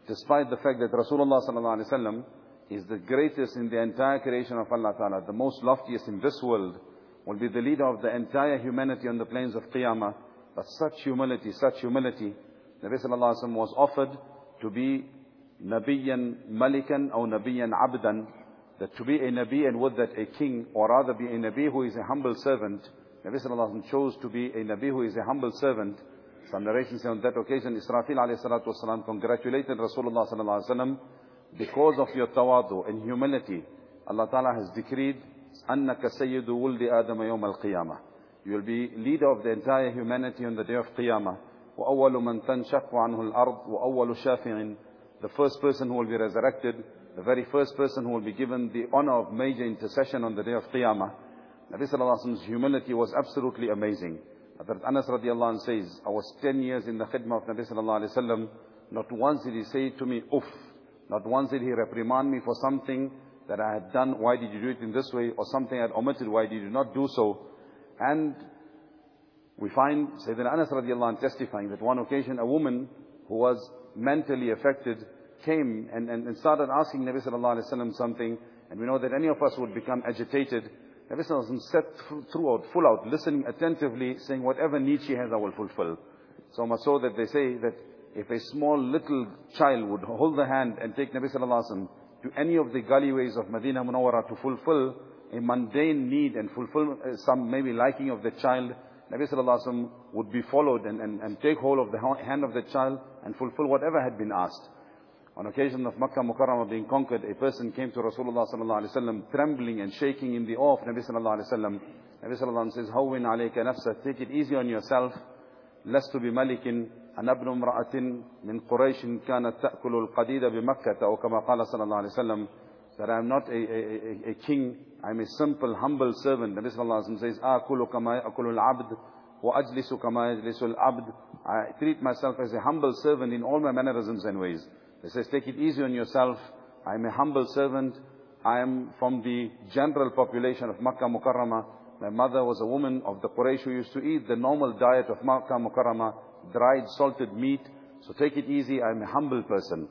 despite the fact that Rasulullah sallallahu alaihi wasallam is the greatest in the entire creation of Allah Ta'ala, the most loftiest in this world, will be the leader of the entire humanity on the plains of Qiyamah. But such humility, such humility, Nabi sallallahu alaihi wasallam was offered to be Nabiyan Malikan or Nabiyan Abdan, that to be a Nabi and would that a king, or rather be a Nabi who is a humble servant, Nabi sallallahu alaihi wasallam chose to be a Nabi who is a humble servant, some narrations say on that occasion, Israfil alayhi salatu wasalam congratulated Rasulullah sallallahu alayhi wasallam because of your tawadu and humility. Allah Ta'ala has decreed, أَنَّكَ سَيِّدُ وُلْدِ آدَمَ يَوْمَ الْقِيَامَةِ You will be leader of the entire humanity on the day of Qiyamah. وَأَوَّلُ مَنْ تَنْشَقُ عَنْهُ الْأَرْضُ وَأَوَّلُ شَافِعٍ The first person who will be resurrected, the very first person who will be given the honor of major intercession on the day of Qiyamah. Nabi Sallallahu Alaihi Wasallam's humility was absolutely amazing. Hazrat Anas radiallahu anh says, I was 10 years in the khidmah of Nabi sallallahu alayhi wasallam. Not once did he say to me, uff. Not once did he reprimand me for something that I had done. Why did you do it in this way? Or something I had omitted. Why did you not do so? And we find Sayyidina Anas radiallahu anh testifying that one occasion a woman who was mentally affected came and, and, and started asking Nabi sallallahu alayhi wasallam something. And we know that any of us would become agitated Nabi Sallallahu sat throughout, full out, listening attentively, saying whatever need she has, I will fulfill. So much so that they say that if a small little child would hold the hand and take Nabi Sallallahu to any of the gullyways of Medina Munawara to fulfill a mundane need and fulfill uh, some maybe liking of the child, Nabi Sallallahu Alaihi Wasallam would be followed and, and, and take hold of the hand of the child and fulfill whatever had been asked. On occasion of Makkah Mukarramah being conquered, a person came to Rasulullah Sallallahu Alaihi Wasallam trembling and shaking in the awe of Nabi Sallallahu Alaihi Wasallam. Nabi Sallallahu Alaihi Wasallam says, Hawwin alayka nafsa, take it easy on yourself, lest to be malikin, أنا ابن امرأة من قريش كانت تأكل القديد بمكة أو كما قال صلى الله عليه وسلم that I am not a, a, a, a king, I am a simple, humble servant. Nabi sallallahu alaihi wasallam says, آكل كما يأكل العبد وأجلس كما يجلس العبد. I treat myself as a humble servant in all my mannerisms and ways. He says, take it easy on yourself. I am a humble servant. I am from the general population of Makkah Mukarramah. My mother was a woman of the Quraysh who used to eat the normal diet of Makkah Mukarramah, dried, salted meat. So take it easy. I am a humble person.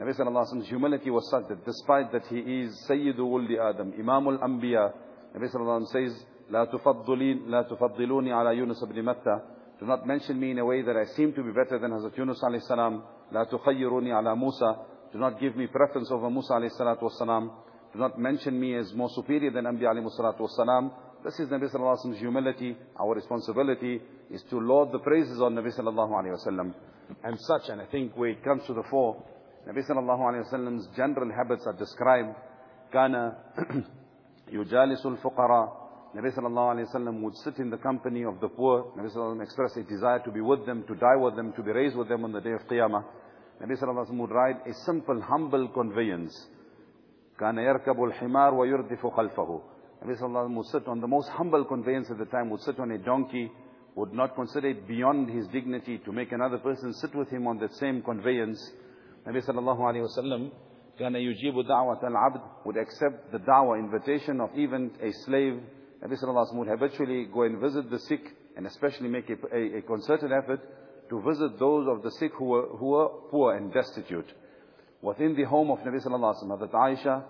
Nabi Sallallahu Alaihi Wasallam's humility was such that despite that he is Sayyidu Wuldi Adam, Imamul Anbiya, Nabi Sallallahu Alaihi Wasallam says, لا تفضلين لا تفضلوني على يونس بن متى Do not mention me in a way that I seem to be better than Hazrat Yunus alayhi salam. لا تخيروني على موسى Do not give me preference over Musa alayhi salatu wasalam. Do not mention me as more superior than Anbiya alayhi salatu wasalam. This is Nabi sallallahu alayhi wa humility. Our responsibility is to load the praises on Nabi sallallahu alayhi wasallam and such. And I think where it comes to the fore, Nabi sallallahu alayhi wasallam's general habits are described. Kana yujalisul fuqara. Nabi sallallahu alayhi wasallam would sit in the company of the poor. Nabi sallallahu alayhi wasallam expressed a desire to be with them, to die with them, to be raised with them on the day of Qiyamah. Nabi sallallahu alayhi wasallam would ride a simple, humble conveyance. Kana yarkabul himar wa yurdifu khalfahu. Nabi sallallahu alayhi wasallam would sit on the most humble conveyance at the time, would sit on a donkey, would not consider it beyond his dignity to make another person sit with him on that same conveyance. Nabi sallallahu alayhi wasallam كان يجيب دعوة العبد would accept the da'wah invitation of even a slave Nabi Sallallahu Alaihi Wasallam would habitually go and visit the sick and especially make a, a, a, concerted effort to visit those of the sick who were, who were poor and destitute. Within the home of Nabi Sallallahu Alaihi Wasallam, Hazrat Aisha,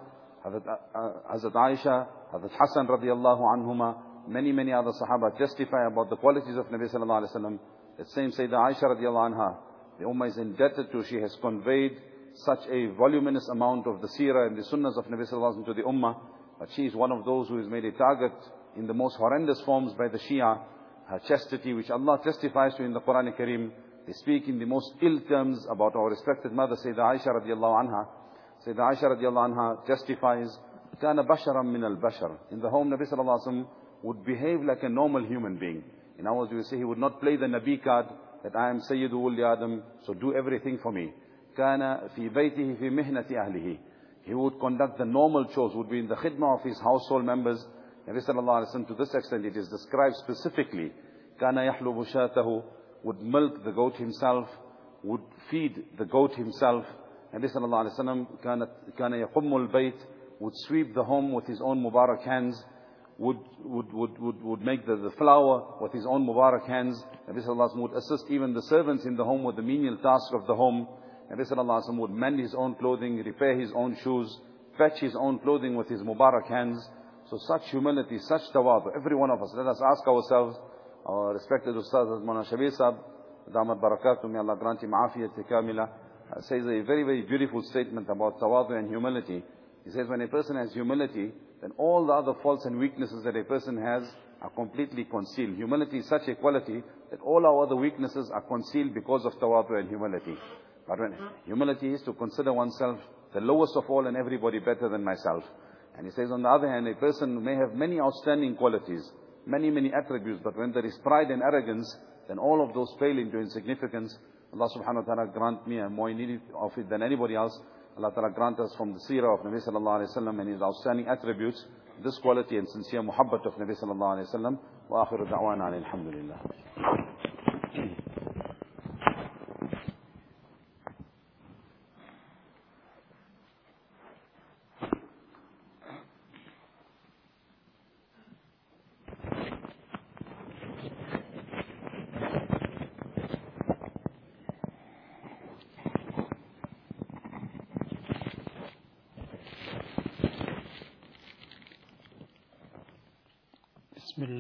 Hazrat, uh, Hazrat Aisha, Hazrat Hassan radiallahu anhuma, many, many other Sahaba testify about the qualities of Nabi Sallallahu Alaihi Wasallam. That same Sayyidah Aisha radiallahu anha, the Ummah is indebted to, she has conveyed such a voluminous amount of the seerah and the sunnahs of Nabi Sallallahu Alaihi Wasallam to the Ummah. But she is one of those who has made a target in the most horrendous forms by the Shia, her chastity, which Allah testifies to in the Quran Kareem. They speak in the most ill terms about our respected mother, Sayyidah Aisha radiallahu anha. Sayyidah Aisha radiallahu anha testifies, كان بشرا من البشر. In the home, Nabi sallallahu alaihi wasallam would behave like a normal human being. In other words, we say he would not play the Nabi card that I am Sayyidu Wuldi Adam, so do everything for me. كان في بيته في مهنة أهله. He would conduct the normal chores, would be in the khidmah of his household members, Nabi sallallahu alayhi wa to this extent it is described specifically, كَانَ يَحْلُبُ شَاتَهُ would milk the goat himself, would feed the goat himself. Nabi sallallahu alayhi wa sallam كَانَ يَقُمُّ الْبَيْتِ would sweep the home with his own Mubarak hands, would, would, would, would, would make the, the flour with his own Mubarak hands. Nabi sallallahu alayhi wa would assist even the servants in the home with the menial task of the home. Nabi sallallahu alaihi wasallam would mend his own clothing, repair his own shoes, patch his own clothing with his Mubarak hands. So such humility, such tawadu, every one of us, let us ask ourselves, our respected Ustaz Mona Shabir Sahib, Damat Barakatuh, may Allah grant him afiyat kamila, uh, says a very, very beautiful statement about tawadu and humility. He says when a person has humility, then all the other faults and weaknesses that a person has are completely concealed. Humility is such a quality that all our other weaknesses are concealed because of tawadu and humility. But when humility is to consider oneself the lowest of all and everybody better than myself. And he says on the other hand, a person may have many outstanding qualities, many, many attributes, but when there is pride and arrogance, then all of those fail into insignificance. Allah subhanahu wa ta'ala grant me, I'm more in need of it than anybody else. Allah ta'ala grant us from the seerah of Nabi sallallahu alayhi wa sallam and his outstanding attributes, this quality and sincere muhabbat of Nabi sallallahu alayhi wa sallam. Wa akhiru da'wana alhamdulillah.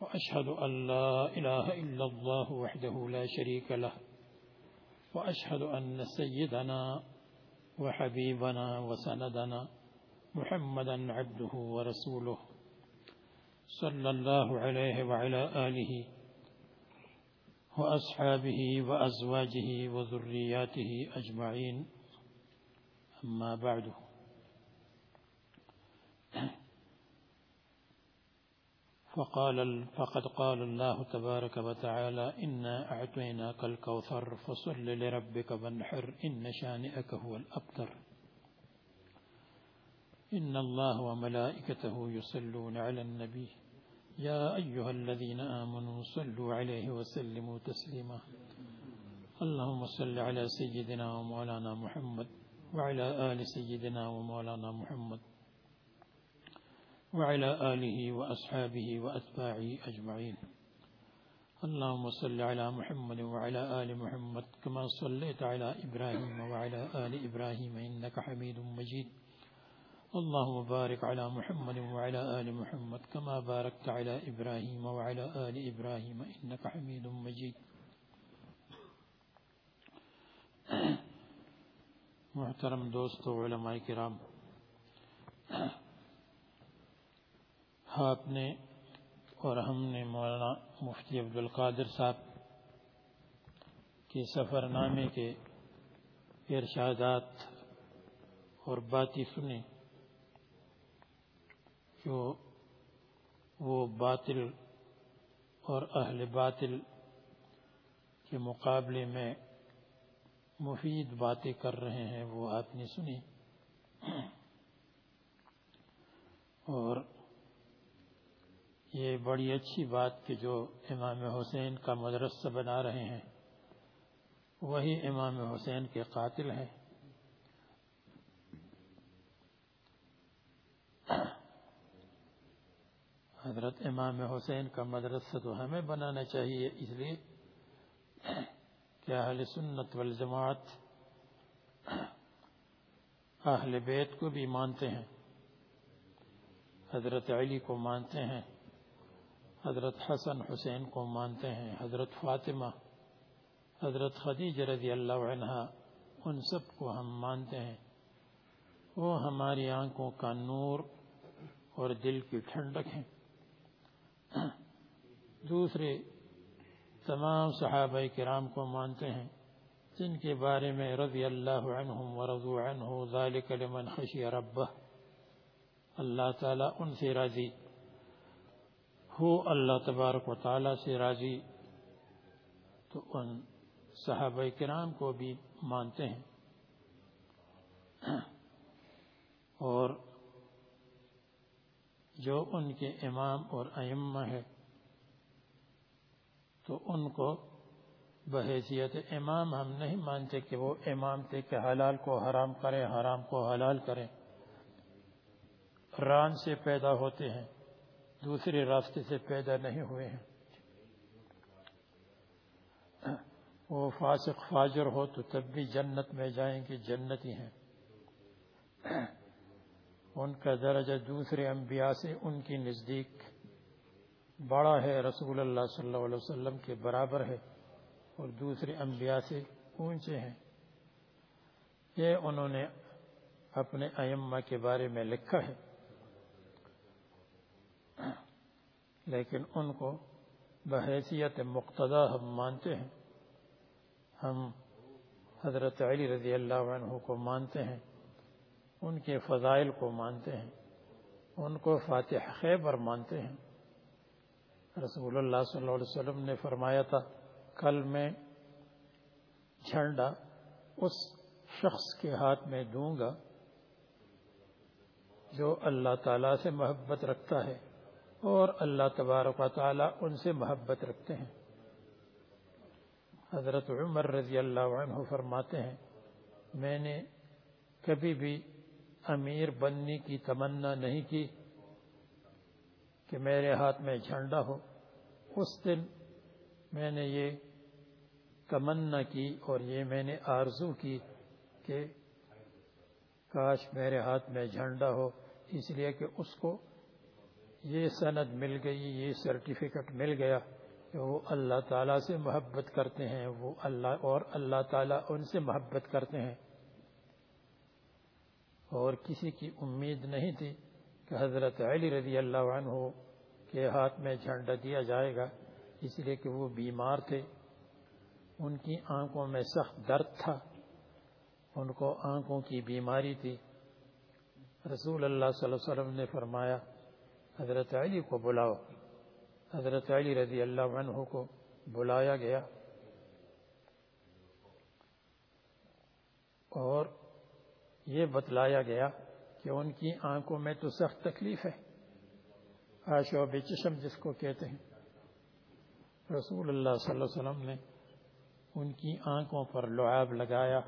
وأشهد أن لا إله إلا الله وحده لا شريك له وأشهد أن سيدنا وحبيبنا وسندنا محمدا عبده ورسوله صلى الله عليه وعلى آله وأصحابه وأزواجه وذرياته أجمعين. أما بعد. فقال فقد قال الله تبارك وتعالى إنا أعطيناك الكوثر فصل لربك وانحر إن شانئك هو الأبتر. إن الله وملائكته يصلون على النبي. يا أيها الذين آمنوا صلوا عليه وسلموا تسليما. اللهم صل على سيدنا ومولانا محمد وعلى آل سيدنا ومولانا محمد. وعلى آله وأصحابه وأتباعه أجمعين. اللهم صل على محمد وعلى آل محمد كما صليت على إبراهيم وعلى آل إبراهيم إنك حميد مجيد. اللهم بارك على محمد وعلى آل محمد كما باركت على إبراهيم وعلى آل إبراهيم إنك حميد مجيد. محترم دوستو علماء کرام. آپ نے اور ہم نے مولانا مفتی عبد القادر صاحب کے سفر نامے کے ارشادات اور باتیں سنی جو وہ باطل اور اہل باطل کے مقابلے میں مفید باتیں کر رہے ہیں وہ آپ نے سنی اور یہ بڑی اچھی بات کہ جو امام حسین کا مدرسہ بنا رہے ہیں، وہی امام حسین کے قاتل ہیں۔ حضرت امام حسین کا مدرسہ تو ہمیں بنانا چاہیے، اس لیے کہ اہل سنت والجماعت اہل بیت کو بھی مانتے ہیں۔ حضرت علی کو مانتے ہیں۔ حضرت حسن حسین کو مانتے ہیں، حضرت فاطمہ، حضرت خدیج رضی اللہ عنہ ان سب کو ہم مانتے ہیں۔ وہ ہماری آنکھوں کا نور اور دل کی ٹھنڈک ہیں۔ دوسرے تمام صحابہ کرام کو مانتے ہیں، جن کے بارے میں رضی اللہ عنہم ورضو عنہ ذالک لمن خشی ربہ، اللہ تعالیٰ ان سے راضی۔ ہو، اللہ تبارک و تعالیٰ سے راضی، تو ان صحابہ کرام کو بھی مانتے ہیں۔ اور جو ان کے امام اور ائمہ ہے تو ان کو بحیثیت امام ہم نہیں مانتے کہ وہ امام تھے کہ حلال کو حرام کریں، حرام کو حلال کریں۔ ران سے پیدا ہوتے ہیں۔ دوسرے راستے سے پیدا نہیں ہوئے ہیں۔ وہ فاسق فاجر ہو تو تب بھی جنت میں جائیں گے جنتی ہیں۔ ان کا درجہ دوسرے انبیاء سے ان کی نزدیک بڑا ہے۔ رسول اللہ صلی اللہ علیہ وسلم کے برابر ہے اور دوسرے انبیاء سے اونچے ہیں۔ یہ انہوں نے اپنے ائمہ کے بارے میں لکھا ہے۔ لیکن ان کو بحیثیت مقتدا ہم مانتے ہیں۔ ہم حضرت علی رضی اللہ عنہ کو مانتے ہیں، ان کے فضائل کو مانتے ہیں، ان کو فاتح خیبر مانتے ہیں۔ رسول اللہ صلی اللہ علیہ وسلم نے فرمایا تھا، کل میں جھنڈا اس شخص کے ہاتھ میں دوں گا جو اللہ تعالیٰ سے محبت رکھتا ہے۔ اور اللہ تبارک و تعالیٰ ان سے محبت رکھتے ہیں۔ حضرت عمر رضی اللہ عنہ فرماتے ہیں، میں نے کبھی بھی امیر بننے کی تمنا نہیں کی کہ میرے ہاتھ میں جھنڈا ہو۔ اس دن میں نے یہ تمنا کی اور یہ میں نے آرزو کی کہ کاش میرے ہاتھ میں جھنڈا ہو، اس لیے کہ اس کو یہ سند مل گئی، یہ سرٹیفکیٹ مل گیا کہ وہ اللہ تعالیٰ سے محبت کرتے ہیں، وہ اللہ اور اللہ تعالیٰ ان سے محبت کرتے ہیں۔ اور کسی کی امید نہیں تھی کہ حضرت علی رضی اللہ عنہ کے ہاتھ میں جھنڈا دیا جائے گا، اس لیے کہ وہ بیمار تھے۔ ان کی آنکھوں میں سخت درد تھا، ان کو آنکھوں کی بیماری تھی۔ رسول اللہ صلی اللہ علیہ وسلم نے فرمایا حضرت علی کو بلاؤ۔ حضرت علی رضی اللہ عنہ کو بلایا گیا۔ اور یہ بتلایا گیا کہ ان کی آنکھوں میں تو سخت تکلیف ہے۔ آشو چشم جس کو کہتے ہیں۔ رسول اللہ صلی اللہ علیہ وسلم نے ان کی آنکھوں پر لعاب لگایا۔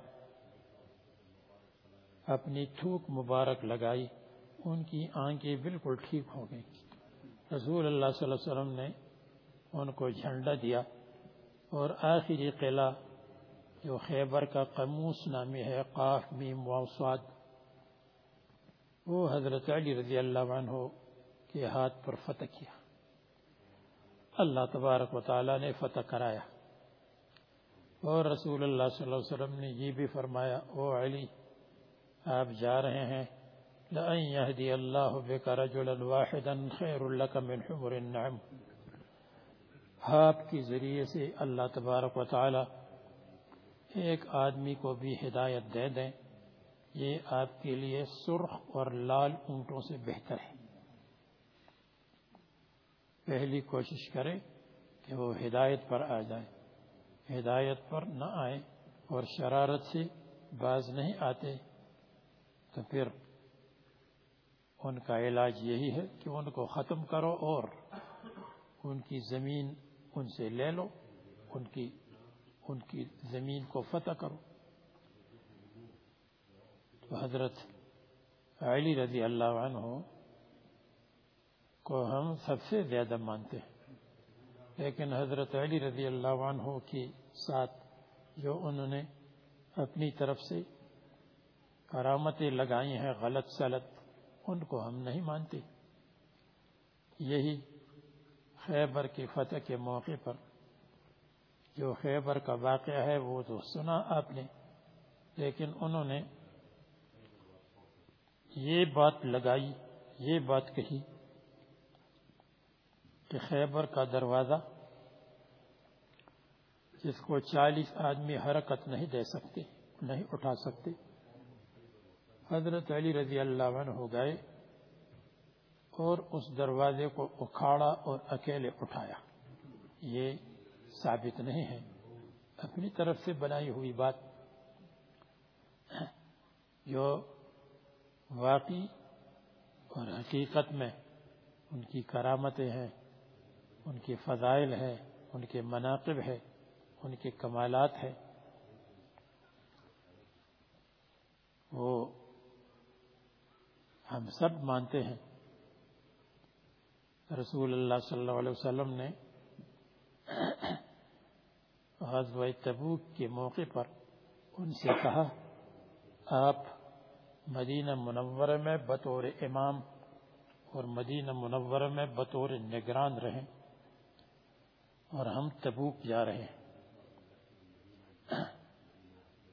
اپنی تھوک مبارک لگائی۔ ان کی آنکھیں بالکل ٹھیک ہو گئی رسول اللہ صلی اللہ علیہ وسلم نے ان کو جھنڈا دیا اور آخری قلعہ جو خیبر کا قموس نامی ہے، قاف، میم واؤساد وہ حضرت علی رضی اللہ عنہ کے ہاتھ پر فتح کیا۔ اللہ تبارک و تعالی نے فتح کرایا۔ اور رسول اللہ صلی اللہ علیہ وسلم نے یہ بھی فرمایا، او علی، آپ جا رہے ہیں لَأَن يَهْدِيَ اللَّهُ بِكَ رَجُلًا وَاحِدًا خَيْرٌ لَكَ مِنْ حُمُرِ النَّعَمِ آپ کی ذریعے سے اللہ تبارک و تعالی ایک آدمی کو بھی ہدایت دے دیں، یہ آپ کے لیے سرخ اور لال اونٹوں سے بہتر ہے۔ پہلی کوشش کرے کہ وہ ہدایت پر آ جائے ہدایت پر نہ آئے اور شرارت سے باز نہیں آتے تو پھر ان کا علاج یہی ہے کہ ان کو ختم کرو اور ان کی زمین ان سے لے لو، ان کی ان کی زمین کو فتح کرو۔ تو حضرت علی رضی اللہ عنہ کو ہم سب سے زیادہ مانتے ہیں۔ لیکن حضرت علی رضی اللہ عنہ کے ساتھ جو انہوں نے اپنی طرف سے کرامتیں لگائی ہیں، غلط سلط ان کو ہم نہیں مانتے۔ یہی خیبر کی فتح کے موقع پر جو خیبر کا واقعہ ہے، وہ تو سنا آپ نے، لیکن انہوں نے یہ بات لگائی، یہ بات کہی کہ خیبر کا دروازہ جس کو چالیس آدمی حرکت نہیں دے سکتے، نہیں اٹھا سکتے۔ حضرت علی رضی اللہ عنہ ہو گئے اور اس دروازے کو اکھاڑا اور اکیلے اٹھایا۔ یہ ثابت نہیں ہے۔ اپنی طرف سے بنائی ہوئی بات جو واقعی اور حقیقت میں ان کی کرامتیں ہیں، ان کے فضائل ہیں، ان کے مناقب ہے ان کے کمالات ہیں۔ وہ ہم سب مانتے ہیں۔ رسول اللہ صلی اللہ علیہ وسلم نے غزوہ تبوک کے موقع پر ان سے کہا، آپ مدینہ منورہ میں بطور امام اور مدینہ منورہ میں بطور نگران رہیں اور ہم تبوک جا رہے ہیں۔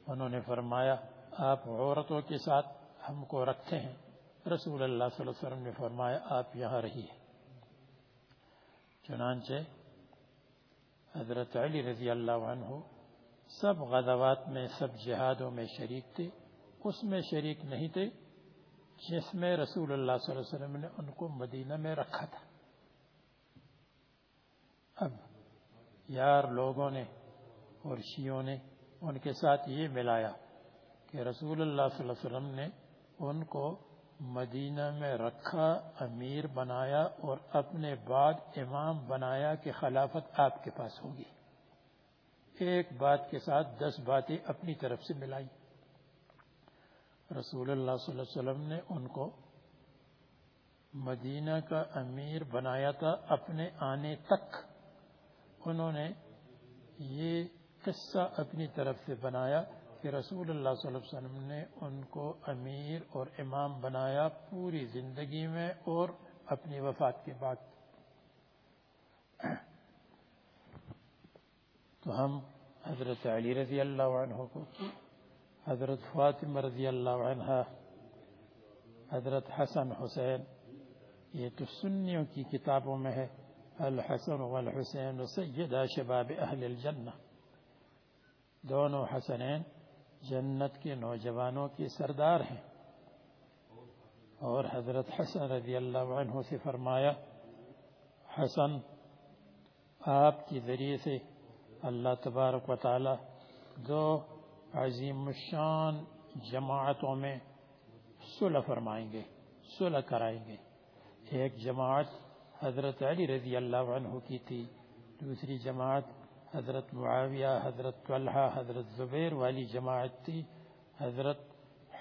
انہوں نے فرمایا، آپ عورتوں کے ساتھ ہم کو رکھتے ہیں۔ رسول اللہ صلی اللہ علیہ وسلم نے فرمایا، آپ یہاں رہیے۔ چنانچہ حضرت علی رضی اللہ عنہ سب غزوات میں، سب جہادوں میں شریک تھے۔ اس میں شریک نہیں تھے جس میں رسول اللہ صلی اللہ علیہ وسلم نے ان کو مدینہ میں رکھا تھا۔ اب یار لوگوں نے اور شیوں نے ان کے ساتھ یہ ملایا کہ رسول اللہ صلی اللہ علیہ وسلم نے ان کو مدینہ میں رکھا، امیر بنایا اور اپنے بعد امام بنایا کہ خلافت آپ کے پاس ہوگی۔ ایک بات کے ساتھ دس باتیں اپنی طرف سے ملائی۔ رسول اللہ صلی اللہ علیہ وسلم نے ان کو مدینہ کا امیر بنایا تھا اپنے آنے تک۔ انہوں نے یہ قصہ اپنی طرف سے بنایا۔ کہ رسول اللہ صلی اللہ علیہ وسلم نے ان کو امیر اور امام بنایا پوری زندگی میں اور اپنی وفات کے بعد۔ تو ہم حضرت علی رضی اللہ عنہ کو، حضرت فاطمہ رضی اللہ عنہ، حضرت حسن حسین، یہ تو سنیوں کی کتابوں میں ہے، الحسن والحسین سیدہ شباب اہل الجنہ۔ دونوں حسنین جنت کے نوجوانوں کی سردار ہیں۔ اور حضرت حسن رضی اللہ عنہ سے فرمایا، حسن، آپ کی ذریعے سے اللہ تبارک و تعالی دو عظیم الشان جماعتوں میں صلح فرمائیں گے، صلح کرائیں گے۔ ایک جماعت حضرت علی رضی اللہ عنہ کی تھی، دوسری جماعت حضرت معاویہ، حضرت طلحہ، حضرت زبیر والی جماعت تھی۔ حضرت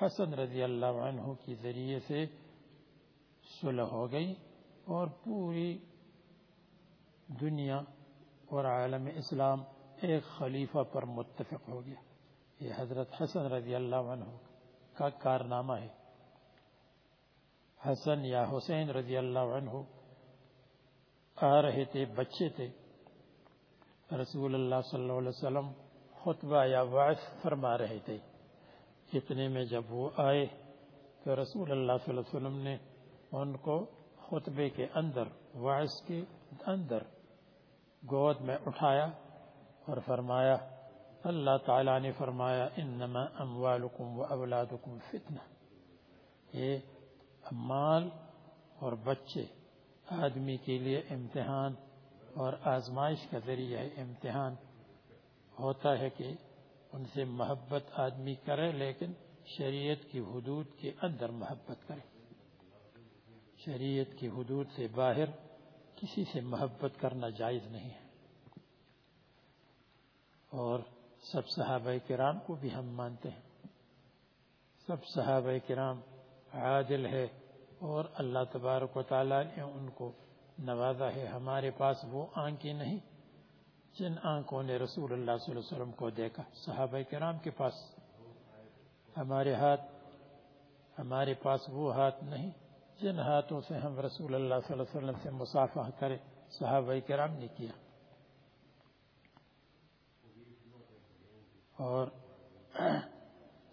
حسن رضی اللہ عنہ کی ذریعے سے صلح ہو گئی اور پوری دنیا اور عالم اسلام ایک خلیفہ پر متفق ہو گیا۔ یہ حضرت حسن رضی اللہ عنہ کا کارنامہ ہے۔ حسن یا حسین رضی اللہ عنہ آ رہے تھے، بچے تھے۔ رسول اللہ صلی اللہ علیہ وسلم خطبہ یا وعث فرما رہے تھے۔ اتنے میں جب وہ آئے تو رسول اللہ صلی اللہ علیہ وسلم نے ان کو خطبے کے اندر وعث کے اندر گود میں اٹھایا اور فرمایا، اللہ تعالیٰ نے فرمایا، انما اموالکم و اولادکم فتنہ۔ یہ مال اور بچے آدمی کے لیے امتحان اور آزمائش کا ذریعہ امتحان ہوتا ہے کہ ان سے محبت آدمی کرے، لیکن شریعت کی حدود کے اندر محبت کرے۔ شریعت کی حدود سے باہر کسی سے محبت کرنا جائز نہیں ہے۔ اور سب صحابہ کرام کو بھی ہم مانتے ہیں۔ سب صحابہ کرام عادل ہے اور اللہ تبارک و تعالیٰ نے ان کو نوازا ہے، ہمارے پاس وہ آنکھیں نہیں جن آنکھوں نے رسول اللہ صلی اللہ علیہ وسلم کو دیکھا۔ صحابہ کرام کے پاس ہمارے ہاتھ، ہمارے پاس وہ ہاتھ نہیں جن ہاتھوں سے ہم رسول اللہ صلی اللہ علیہ وسلم سے مسافہ کرے صحابہ کرام نے کیا۔ اور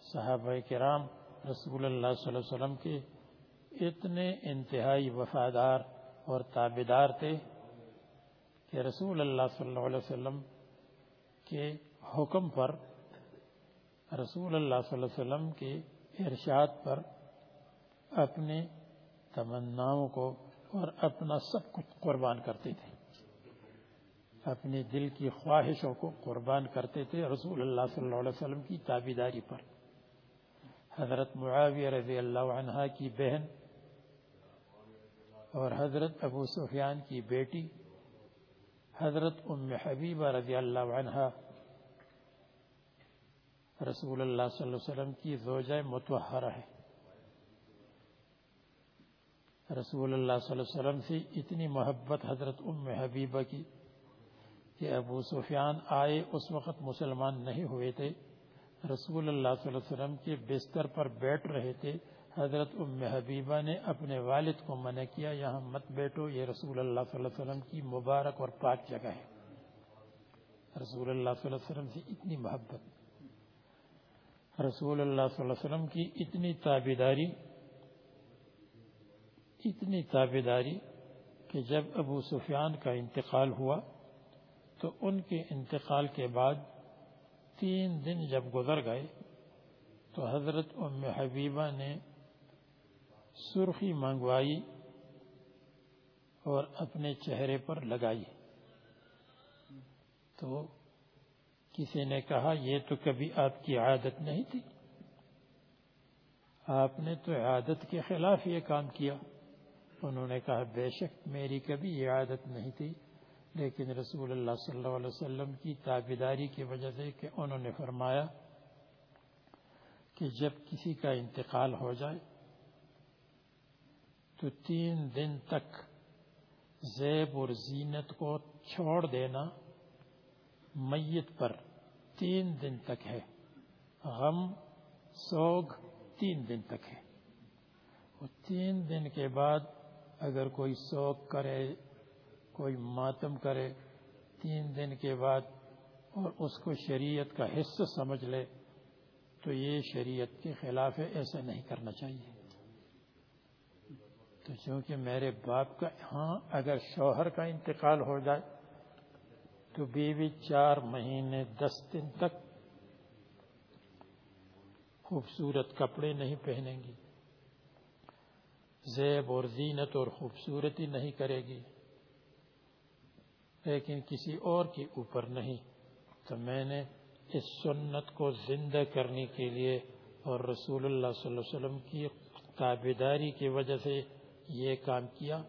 صحابہ کرام رسول اللہ صلی اللہ علیہ وسلم کے اتنے انتہائی وفادار اور تابدار تھے کہ رسول اللہ صلی اللہ علیہ وسلم کے حکم پر، رسول اللہ صلی اللہ علیہ وسلم کے ارشاد پر اپنے تمناؤں کو اور اپنا سب کچھ قربان کرتے تھے۔ اپنے دل کی خواہشوں کو قربان کرتے تھے رسول اللہ صلی اللہ علیہ وسلم کی تابیداری پر۔ حضرت معاویہ رضی اللہ عنہ کی بہن اور حضرت ابو سفیان کی بیٹی حضرت ام حبیبہ رضی اللہ عنہ رسول اللہ صلی اللہ علیہ وسلم کی زوجہ متحرہ ہے۔ رسول اللہ صلی اللہ علیہ وسلم سے اتنی محبت حضرت ام حبیبہ کی کہ ابو سفیان آئے اس وقت مسلمان نہیں ہوئے تھے۔ رسول اللہ صلی اللہ علیہ وسلم کے بستر پر بیٹھ رہے تھے۔ حضرت ام حبیبہ نے اپنے والد کو منع کیا، یہاں مت بیٹھو، یہ رسول اللہ صلی اللہ علیہ وسلم کی مبارک اور پاک جگہ ہے۔ رسول اللہ صلی اللہ علیہ وسلم سے اتنی محبت، رسول اللہ صلی اللہ علیہ وسلم کی اتنی تابیداری اتنی تابیداری کہ جب ابو سفیان کا انتقال ہوا تو ان کے انتقال کے بعد تین دن جب گزر گئے تو حضرت ام حبیبہ نے سرخی منگوائی اور اپنے چہرے پر لگائی۔ تو کسی نے کہا، یہ تو کبھی آپ کی عادت نہیں تھی۔ آپ نے تو عادت کے خلاف یہ کام کیا۔ انہوں نے کہا، بے شک میری کبھی یہ عادت نہیں تھی۔ لیکن رسول اللہ صلی اللہ علیہ وسلم کی تابیداری کی وجہ سے کہ انہوں نے فرمایا کہ جب کسی کا انتقال ہو جائے تو تین دن تک زیب اور زینت کو چھوڑ دینا میت پر تین دن تک ہے۔ غم، سوگ تین دن تک ہے۔ اور تین دن کے بعد اگر کوئی سوگ کرے، کوئی ماتم کرے، تین دن کے بعد اور اس کو شریعت کا حصہ سمجھ لے، تو یہ شریعت کے خلاف ہے ایسا نہیں کرنا چاہیے۔ تو چونکہ میرے باپ کا ہاں اگر شوہر کا انتقال ہو جائے، تو بیوی چار مہینے، دس دن تک خوبصورت کپڑے نہیں پہنیں گی۔ زیب اور زینت اور خوبصورتی نہیں کرے گی۔ لیکن کسی اور کے اوپر نہیں۔ تو میں نے اس سنت کو زندہ کرنے کے لیے اور رسول اللہ صلی اللہ علیہ وسلم کی تابیداری کی وجہ سے یہ کام کیا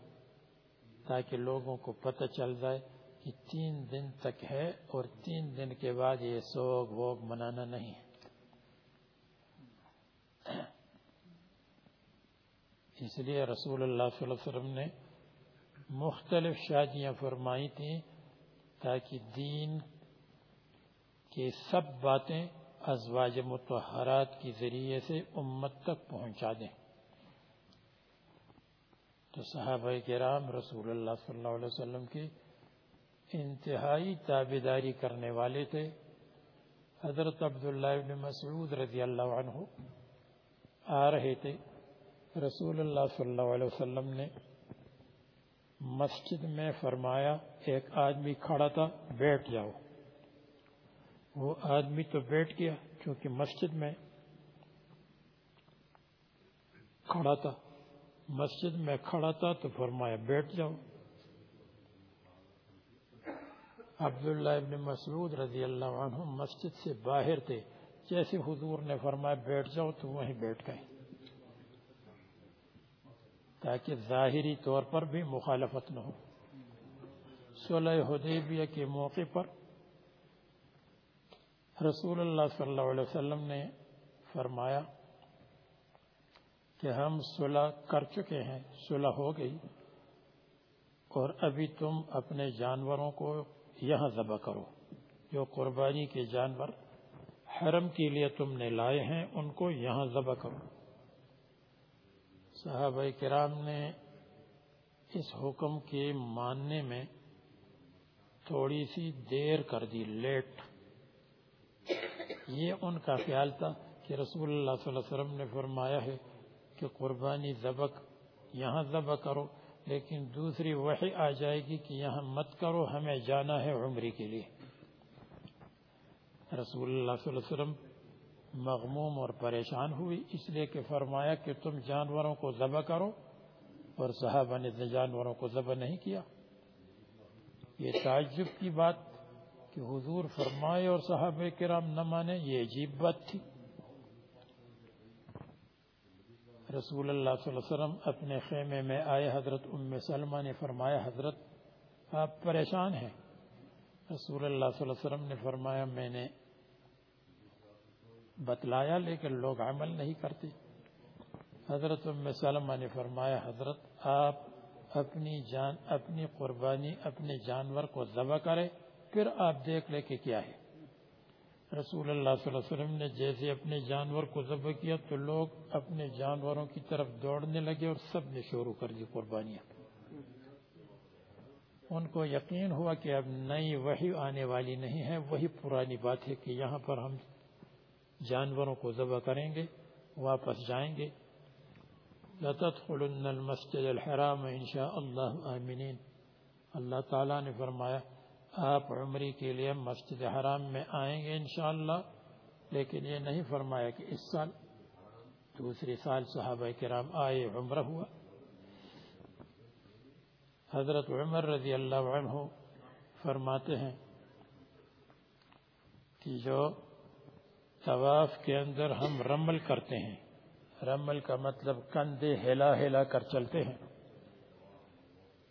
تاکہ لوگوں کو پتہ چل جائے کہ تین دن تک ہے اور تین دن کے بعد یہ سوگ ووگ منانا نہیں ہے۔ اس لیے رسول اللہ صلی اللہ علیہ وسلم نے مختلف شادیاں فرمائی تھیں تاکہ دین کے سب باتیں ازواج متحرات کی ذریعے سے امت تک پہنچا دیں۔ تو صحابہ کرام رسول اللہ صلی اللہ علیہ وسلم کی انتہائی تابیداری کرنے والے تھے۔ حضرت عبداللہ ابن مسعود رضی اللہ عنہ آ رہے تھے۔ رسول اللہ صلی اللہ علیہ وسلم نے مسجد میں فرمایا، ایک آدمی کھڑا تھا، بیٹھ جاؤ۔ وہ آدمی تو بیٹھ گیا کیونکہ مسجد میں کھڑا تھا۔ مسجد میں کھڑا تھا تو فرمایا، بیٹھ جاؤ۔ عبداللہ ابن مسعود رضی اللہ عنہ مسجد سے باہر تھے۔ جیسے حضور نے فرمایا، بیٹھ جاؤ تو وہیں بیٹھ گئے۔ تاکہ ظاہری طور پر بھی مخالفت نہ ہو۔ صلح حدیبیہ کے موقع پر رسول اللہ صلی اللہ علیہ وسلم نے فرمایا کہ ہم صلح کر چکے ہیں، صلح ہو گئی۔ اور ابھی تم اپنے جانوروں کو یہاں ذبح کرو۔ جو قربانی کے جانور حرم کے لیے تم نے لائے ہیں، ان کو یہاں ذبح کرو۔ صحابہ کرام نے اس حکم کے ماننے میں تھوڑی سی دیر کر دی، لیٹ۔ یہ ان کا خیال تھا کہ رسول اللہ صلی اللہ علیہ وسلم نے فرمایا ہے کہ قربانی ذبح یہاں ذبح کرو، لیکن دوسری وحی آ جائے گی کہ یہاں مت کرو، ہمیں جانا ہے عمری کے لیے۔ رسول اللہ صلی اللہ علیہ وسلم مغموم اور پریشان ہوئی، اس لیے کہ فرمایا کہ تم جانوروں کو ذبح کرو، اور صحابہ نے جانوروں کو ذبح نہیں کیا۔ یہ تعجب کی بات کہ حضور فرمائے اور صحابہ کرام نہ مانے، یہ عجیب بات تھی۔ رسول اللہ صلی اللہ علیہ وسلم اپنے خیمے میں آئے، حضرت ام سلمہ نے فرمایا، حضرت، آپ پریشان ہیں۔ رسول اللہ صلی اللہ علیہ وسلم نے فرمایا، میں نے بتلایا، لیکن لوگ عمل نہیں کرتے۔ حضرت ام سلمہ نے فرمایا، حضرت، آپ اپنی جان، اپنی قربانی، اپنے جانور کو ذبح کرے پھر آپ دیکھ لے کہ کیا ہے۔ رسول اللہ صلی اللہ علیہ وسلم نے جیسے اپنے جانور کو ذبح کیا تو لوگ اپنے جانوروں کی طرف دوڑنے لگے اور سب نے شروع کر دی قربانیاں۔ ان کو یقین ہوا کہ اب نئی وحی آنے والی نہیں ہے، وہی پرانی بات ہے کہ یہاں پر ہم جانوروں کو ذبح کریں گے، واپس جائیں گے۔ لَتَدْخُلُنَّ الْمَسْجِدَ الْحَرَامَ إِنشَاءَ اللَّهُ آمِنِينَ۔ اللہ تعالیٰ نے فرمایا آپ عمری کے لیے مسجد حرام میں آئیں گے انشاءاللہ، لیکن یہ نہیں فرمایا کہ اس سال دوسری سال صحابہ کرام آئے عمرہ ہوا۔ حضرت عمر رضی اللہ عنہ فرماتے ہیں کہ جو طواف کے اندر ہم رمل کرتے ہیں، رمل کا مطلب کندھے ہلا ہلا کر چلتے ہیں۔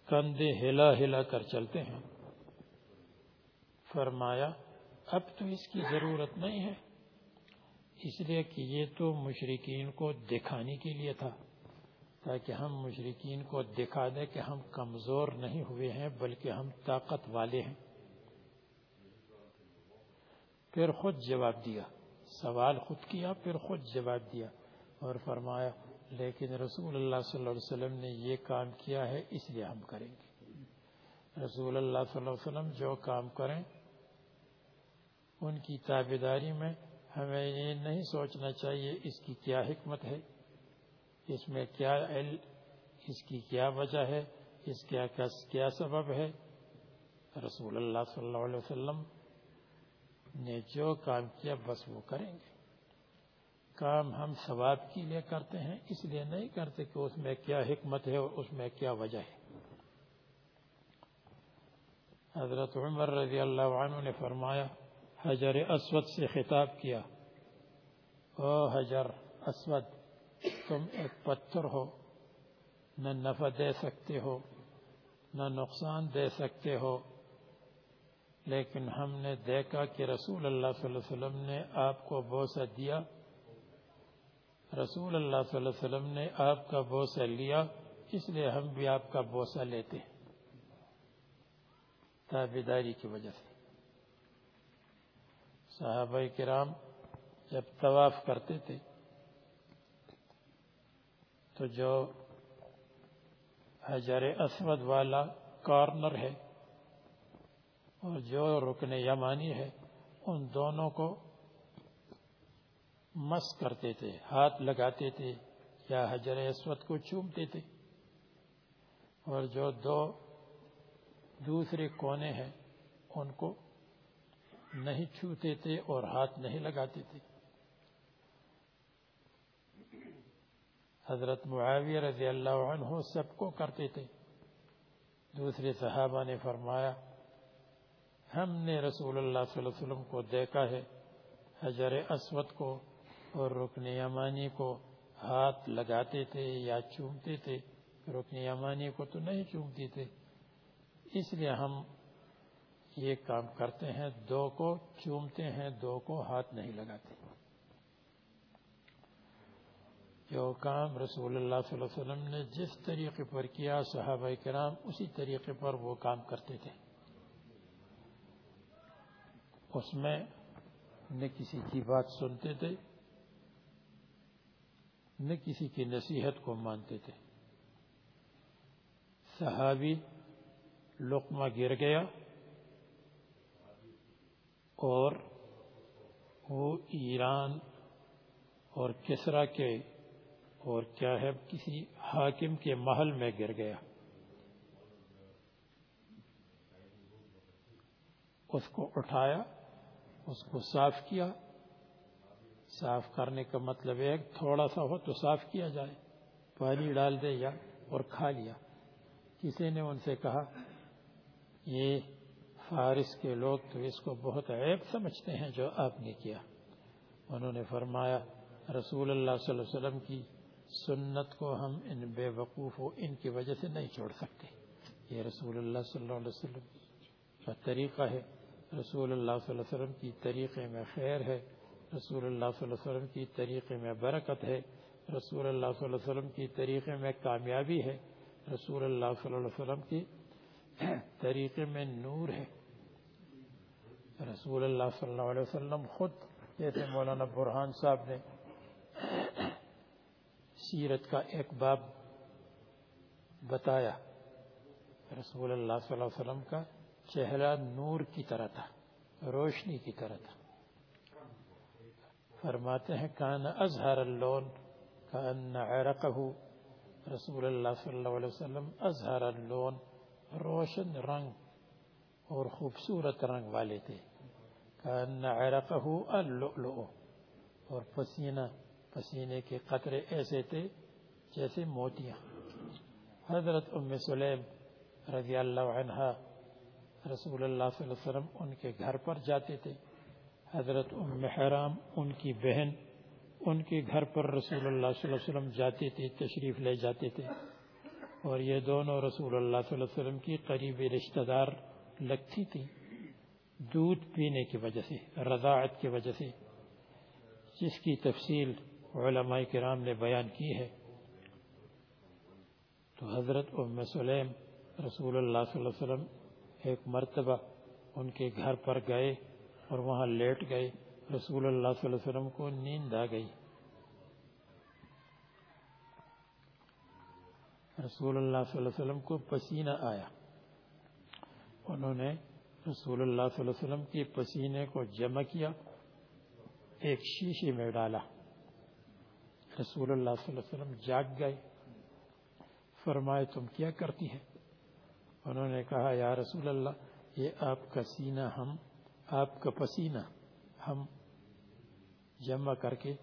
کندھے ہلا ہلا کر چلتے ہیں۔ فرمایا، اب تو اس کی ضرورت نہیں ہے۔ اس لیے کہ یہ تو مشرقین کو دکھانے کے لیے تھا، تاکہ ہم مشرقین کو دکھا دیں کہ ہم کمزور نہیں ہوئے ہیں، بلکہ ہم طاقت والے ہیں۔ پھر خود جواب دیا، سوال خود کیا، پھر خود جواب دیا اور فرمایا، لیکن رسول اللہ صلی اللہ علیہ وسلم نے یہ کام کیا ہے، اس لیے ہم کریں گے۔ رسول اللہ صلی اللہ علیہ وسلم جو کام کریں ان کی تابداری میں ہمیں یہ نہیں سوچنا چاہیے اس کی کیا حکمت ہے، اس میں کیا علم، اس کی کیا وجہ ہے، اس کیا کیا سبب ہے۔ رسول اللہ صلی اللہ علیہ وسلم نے جو کام کیا بس وہ کریں گے۔ کام ہم ثواب کے لیے کرتے ہیں، اس لیے نہیں کرتے کہ اس میں کیا حکمت ہے اور اس میں کیا وجہ ہے۔ حضرت عمر رضی اللہ عنہ نے فرمایا حجر اسود سے خطاب کیا۔ او حجر اسود، تم ایک پتھر ہو، نہ نفع دے سکتے ہو، نہ نقصان دے سکتے ہو۔ لیکن ہم نے دیکھا کہ رسول اللہ صلی اللہ علیہ وسلم نے آپ کو بوسہ دیا۔ رسول اللہ صلی اللہ علیہ وسلم نے آپ کا بوسہ لیا، اس لیے ہم بھی آپ کا بوسہ لیتے ہیں۔ تابیداری کی وجہ سے۔ صحابہ کرام جب طواف کرتے تھے، تو جو حجر اسود والا کارنر ہے اور جو رکن یمانی ہے، ان دونوں کو مس کرتے تھے، ہاتھ لگاتے تھے یا حجر اسود کو چومتے تھے۔ اور جو دو دوسرے کونے ہیں، ان کو نہیں چھوتے تھے اور ہاتھ نہیں لگاتے تھے۔ حضرت معاویہ رضی اللہ عنہ سب کو کرتے تھے۔ دوسرے صحابہ نے فرمایا، ہم نے رسول اللہ صلی اللہ علیہ وسلم کو دیکھا ہے، حجر اسود کو اور رکن یمانی کو ہاتھ لگاتے تھے یا چومتے تھے۔ رکن یمانی کو تو نہیں چومتے تھے، اس لیے ہم یہ کام کرتے ہیں، دو کو چومتے ہیں، دو کو ہاتھ نہیں لگاتے۔ جو کام رسول اللہ صلی اللہ علیہ وسلم نے جس طریقے پر کیا، صحابہ کرام اسی طریقے پر وہ کام کرتے تھے۔ اس میں نہ کسی کی بات سنتے تھے، نہ کسی کی نصیحت کو مانتے تھے۔ صحابی لقمہ گر گیا۔ اور وہ ایران اور کسرا کے اور کیا ہے، کسی حاکم کے محل میں گر گیا۔ اس کو اٹھایا، اس کو صاف کیا۔ صاف کرنے کا مطلب ہے، تھوڑا سا ہو تو صاف کیا جائے۔ پانی ڈال دے یا، اور کھا لیا۔ کسی نے ان سے کہا، یہ فارس کے لوگ تو اس کو بہت عیب سمجھتے ہیں جو آپ نے کیا۔ انہوں نے فرمایا، رسول اللہ صلی اللہ علیہ وسلم کی سنت کو ہم ان بے وقوف و ان کی وجہ سے نہیں چھوڑ سکتے۔ یہ رسول اللہ صلی اللہ علیہ وسلم کا طریقہ ہے۔ رسول اللہ صلی اللہ علیہ وسلم کی طریقے میں خیر ہے۔ رسول اللہ صلی اللہ علیہ وسلم کی طریقے میں برکت ہے۔ رسول اللہ صلی اللہ علیہ وسلم کی طریقے میں کامیابی ہے۔ رسول اللہ صلی اللہ علیہ وسلم کی طریقے میں نور ہے۔ رسول اللہ صلی اللہ علیہ وسلم خود جیسے مولانا برحان صاحب نے سیرت کا ایک باب بتایا۔ رسول اللہ صلی اللہ علیہ وسلم کا چہرہ نور کی طرح تھا، روشنی کی طرح تھا۔ فرماتے ہیں، کان ازہر اللون، کان عرقہ۔ رسول اللہ صلی اللہ علیہ وسلم ازہر اللون، روشن رنگ اور خوبصورت رنگ والے تھے۔ کان عرقہ اللؤلؤ۔ اور پسینہ، پسینے کے قطرے ایسے تھے جیسے موتیاں۔ حضرت ام سلیم رضی اللہ عنہ رسول اللہ صلی اللہ علیہ وسلم ان کے گھر پر جاتے تھے۔ حضرت ام حرام ان کی بہن ان کے گھر پر رسول اللہ صلی اللہ علیہ وسلم جاتے تھے، تشریف لے جاتے تھے۔ اور یہ دونوں رسول اللہ صلی اللہ علیہ وسلم کی قریبی رشتہ دار لگتی تھی دودھ پینے کی وجہ سے، رضاعت کی وجہ سے، جس کی تفصیل علماء کرام نے بیان کی ہے۔ تو حضرت ام سلیم رسول اللہ صلی اللہ علیہ وسلم ایک مرتبہ ان کے گھر پر گئے اور وہاں لیٹ گئے۔ رسول اللہ صلی اللہ علیہ وسلم کو نیند آ گئی۔ رسول اللہ صلی اللہ علیہ وسلم کو پسینہ آیا۔ انہوں نے رسول اللہ صلی اللہ علیہ وسلم کی پسینے کو جمع کیا، ایک شیشے میں ڈالا۔ رسول اللہ صلی اللہ علیہ وسلم جاگ گئے۔ فرمائے، تم کیا کرتی ہے انہوں نے کہا، یا رسول اللہ، یہ آپ کا سینہ، ہم آپ کا پسینہ، ہم جمع کر کے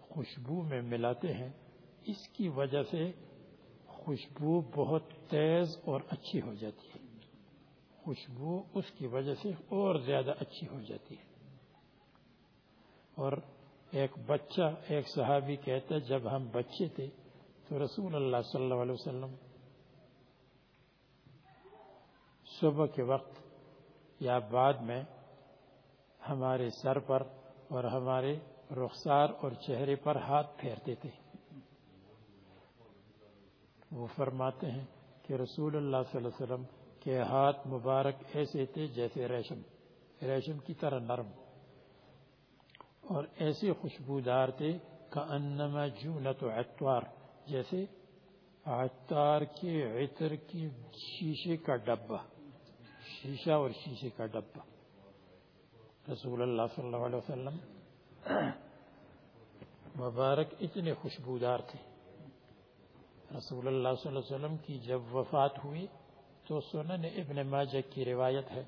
خوشبو میں ملاتے ہیں۔ اس کی وجہ سے خوشبو بہت تیز اور اچھی ہو جاتی ہے۔ خوشبو اس کی وجہ سے اور زیادہ اچھی ہو جاتی ہے۔ اور ایک بچہ، ایک صحابی کہتا جب ہم بچے تھے تو رسول اللہ صلی اللہ علیہ وسلم صبح کے وقت یا بعد میں ہمارے سر پر اور ہمارے رخسار اور چہرے پر ہاتھ پھیرتے تھے۔ وہ فرماتے ہیں کہ رسول اللہ صلی اللہ علیہ وسلم کے ہاتھ مبارک ایسے تھے جیسے ریشم ریشم کی طرح نرم۔ اور ایسے خوشبودار تھے کا انما جونت عطوار جیسے عطار کے عطر کی شیشے کا ڈبہ، شیشہ اور شیشے کا ڈبہ۔ رسول اللہ صلی اللہ علیہ وسلم مبارک اتنے خوشبودار تھے۔ رسول اللہ صلی اللہ علیہ وسلم کی جب وفات ہوئی تو سنن ابن ماجہ کی روایت ہے۔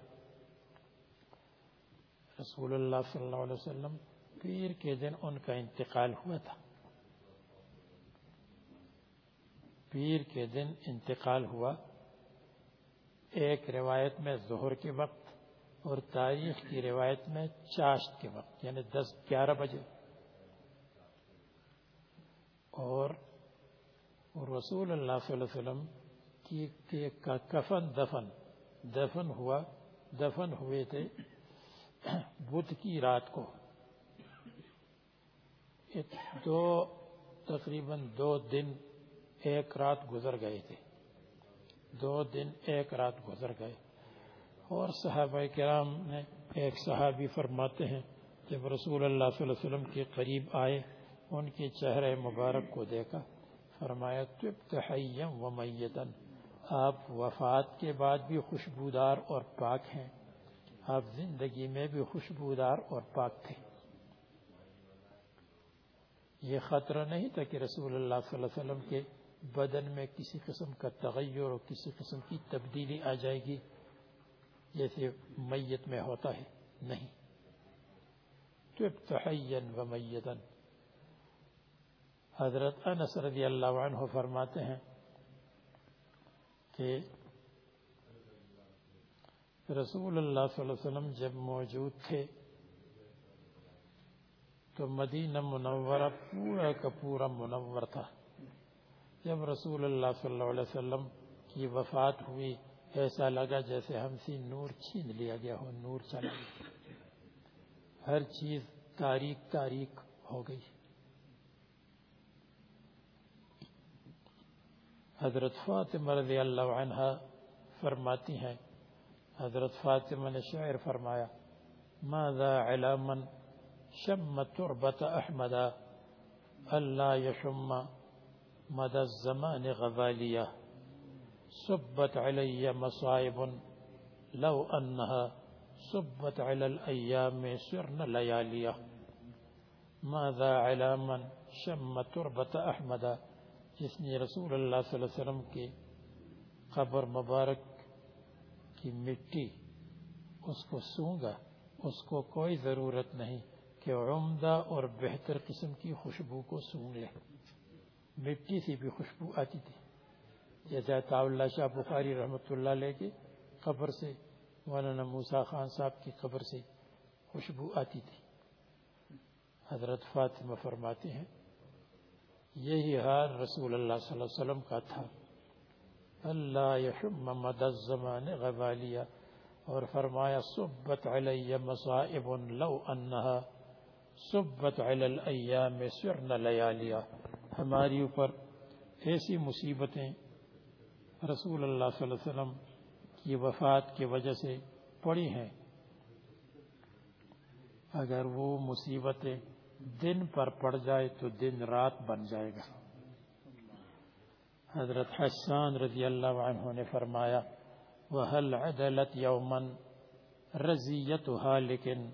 رسول اللہ صلی اللہ علیہ وسلم پیر کے دن ان کا انتقال ہوا تھا۔ پیر کے دن انتقال ہوا۔ ایک روایت میں ظہر کے وقت اور تاریخ کی روایت میں چاشت کے وقت یعنی دس گیارہ بجے۔ اور رسول اللہ صلی اللہ علیہ وسلم کی کا کفن دفن دفن ہوا، دفن ہوئے تھے بدھ کی رات کو۔ دو، تقریباً دو دن ایک رات گزر گئے تھے۔ دو دن ایک رات گزر گئے۔ اور صحابہ کرام نے ایک صحابی فرماتے ہیں، جب رسول اللہ صلی اللہ علیہ وسلم کے قریب آئے، ان کے چہرے مبارک کو دیکھا، فرمایا تب تحیم و میتن آپ وفات کے بعد بھی خوشبودار اور پاک ہیں۔ آپ زندگی میں بھی خوشبودار اور پاک تھے۔ یہ خطرہ نہیں تھا کہ رسول اللہ صلی اللہ علیہ وسلم کے بدن میں کسی قسم کا تغیر اور کسی قسم کی تبدیلی آ جائے گی، جیسے میت میں ہوتا ہے۔ نہیں۔ و میتن۔ حضرت انس رضی اللہ عنہ فرماتے ہیں کہ رسول اللہ صلی اللہ علیہ وسلم جب موجود تھے تو مدینہ منورہ پورا کا پورا منور تھا۔ جب رسول اللہ صلی اللہ علیہ وسلم کی وفات ہوئی، ایسا لگا جیسے ہم سے نور چھین لیا گیا ہو، نور چلا گیا۔ ہر چیز تاریخ تاریخ ہو گئی۔ حضرت فاطمہ رضی اللہ عنہ فرماتی ہیں۔ حضرت فاطمہ نے شعر فرمایا ماذا علاما شم تربت احمدا اللہ یشم مد الزمان غوالیہ صبت علی مصائب لو انها صبت على الأيام سرن لياليه ماذا علاما شم تربة احمد؟ جس نے رسول اللہ صلی اللہ علیہ وسلم کے قبر مبارک کی مٹی، اس کو سونگا، اس کو کوئی ضرورت نہیں کہ عمدہ اور بہتر قسم کی خوشبو کو سونگ لے۔ مٹی سے بھی خوشبو آتی تھی۔ جیسے اللہ شاہ بخاری رحمۃ اللہ لے کے قبر سے، مولانا موسا خان صاحب کی قبر سے خوشبو آتی تھی۔ حضرت فاطمہ فرماتے ہیں یہی حال رسول اللہ صلی اللہ علیہ وسلم کا تھا۔ اللہ یحم مد الزمان غبالیہ اور فرمایا صبت علی مصائب لو انہا صبت علی الایام سرن لیالیہ ہماری اوپر ایسی مصیبتیں رسول اللہ صلی اللہ علیہ وسلم کی وفات کی وجہ سے پڑی ہیں۔ اگر وہ مصیبتیں دن پر پڑ جائے تو دن رات بن جائے گا۔ حضرت حسان رضی اللہ عنہ نے فرمایا، وَهَلْ عَدَلَتْ يَوْمًا رَزِيَّتُهَا لیکن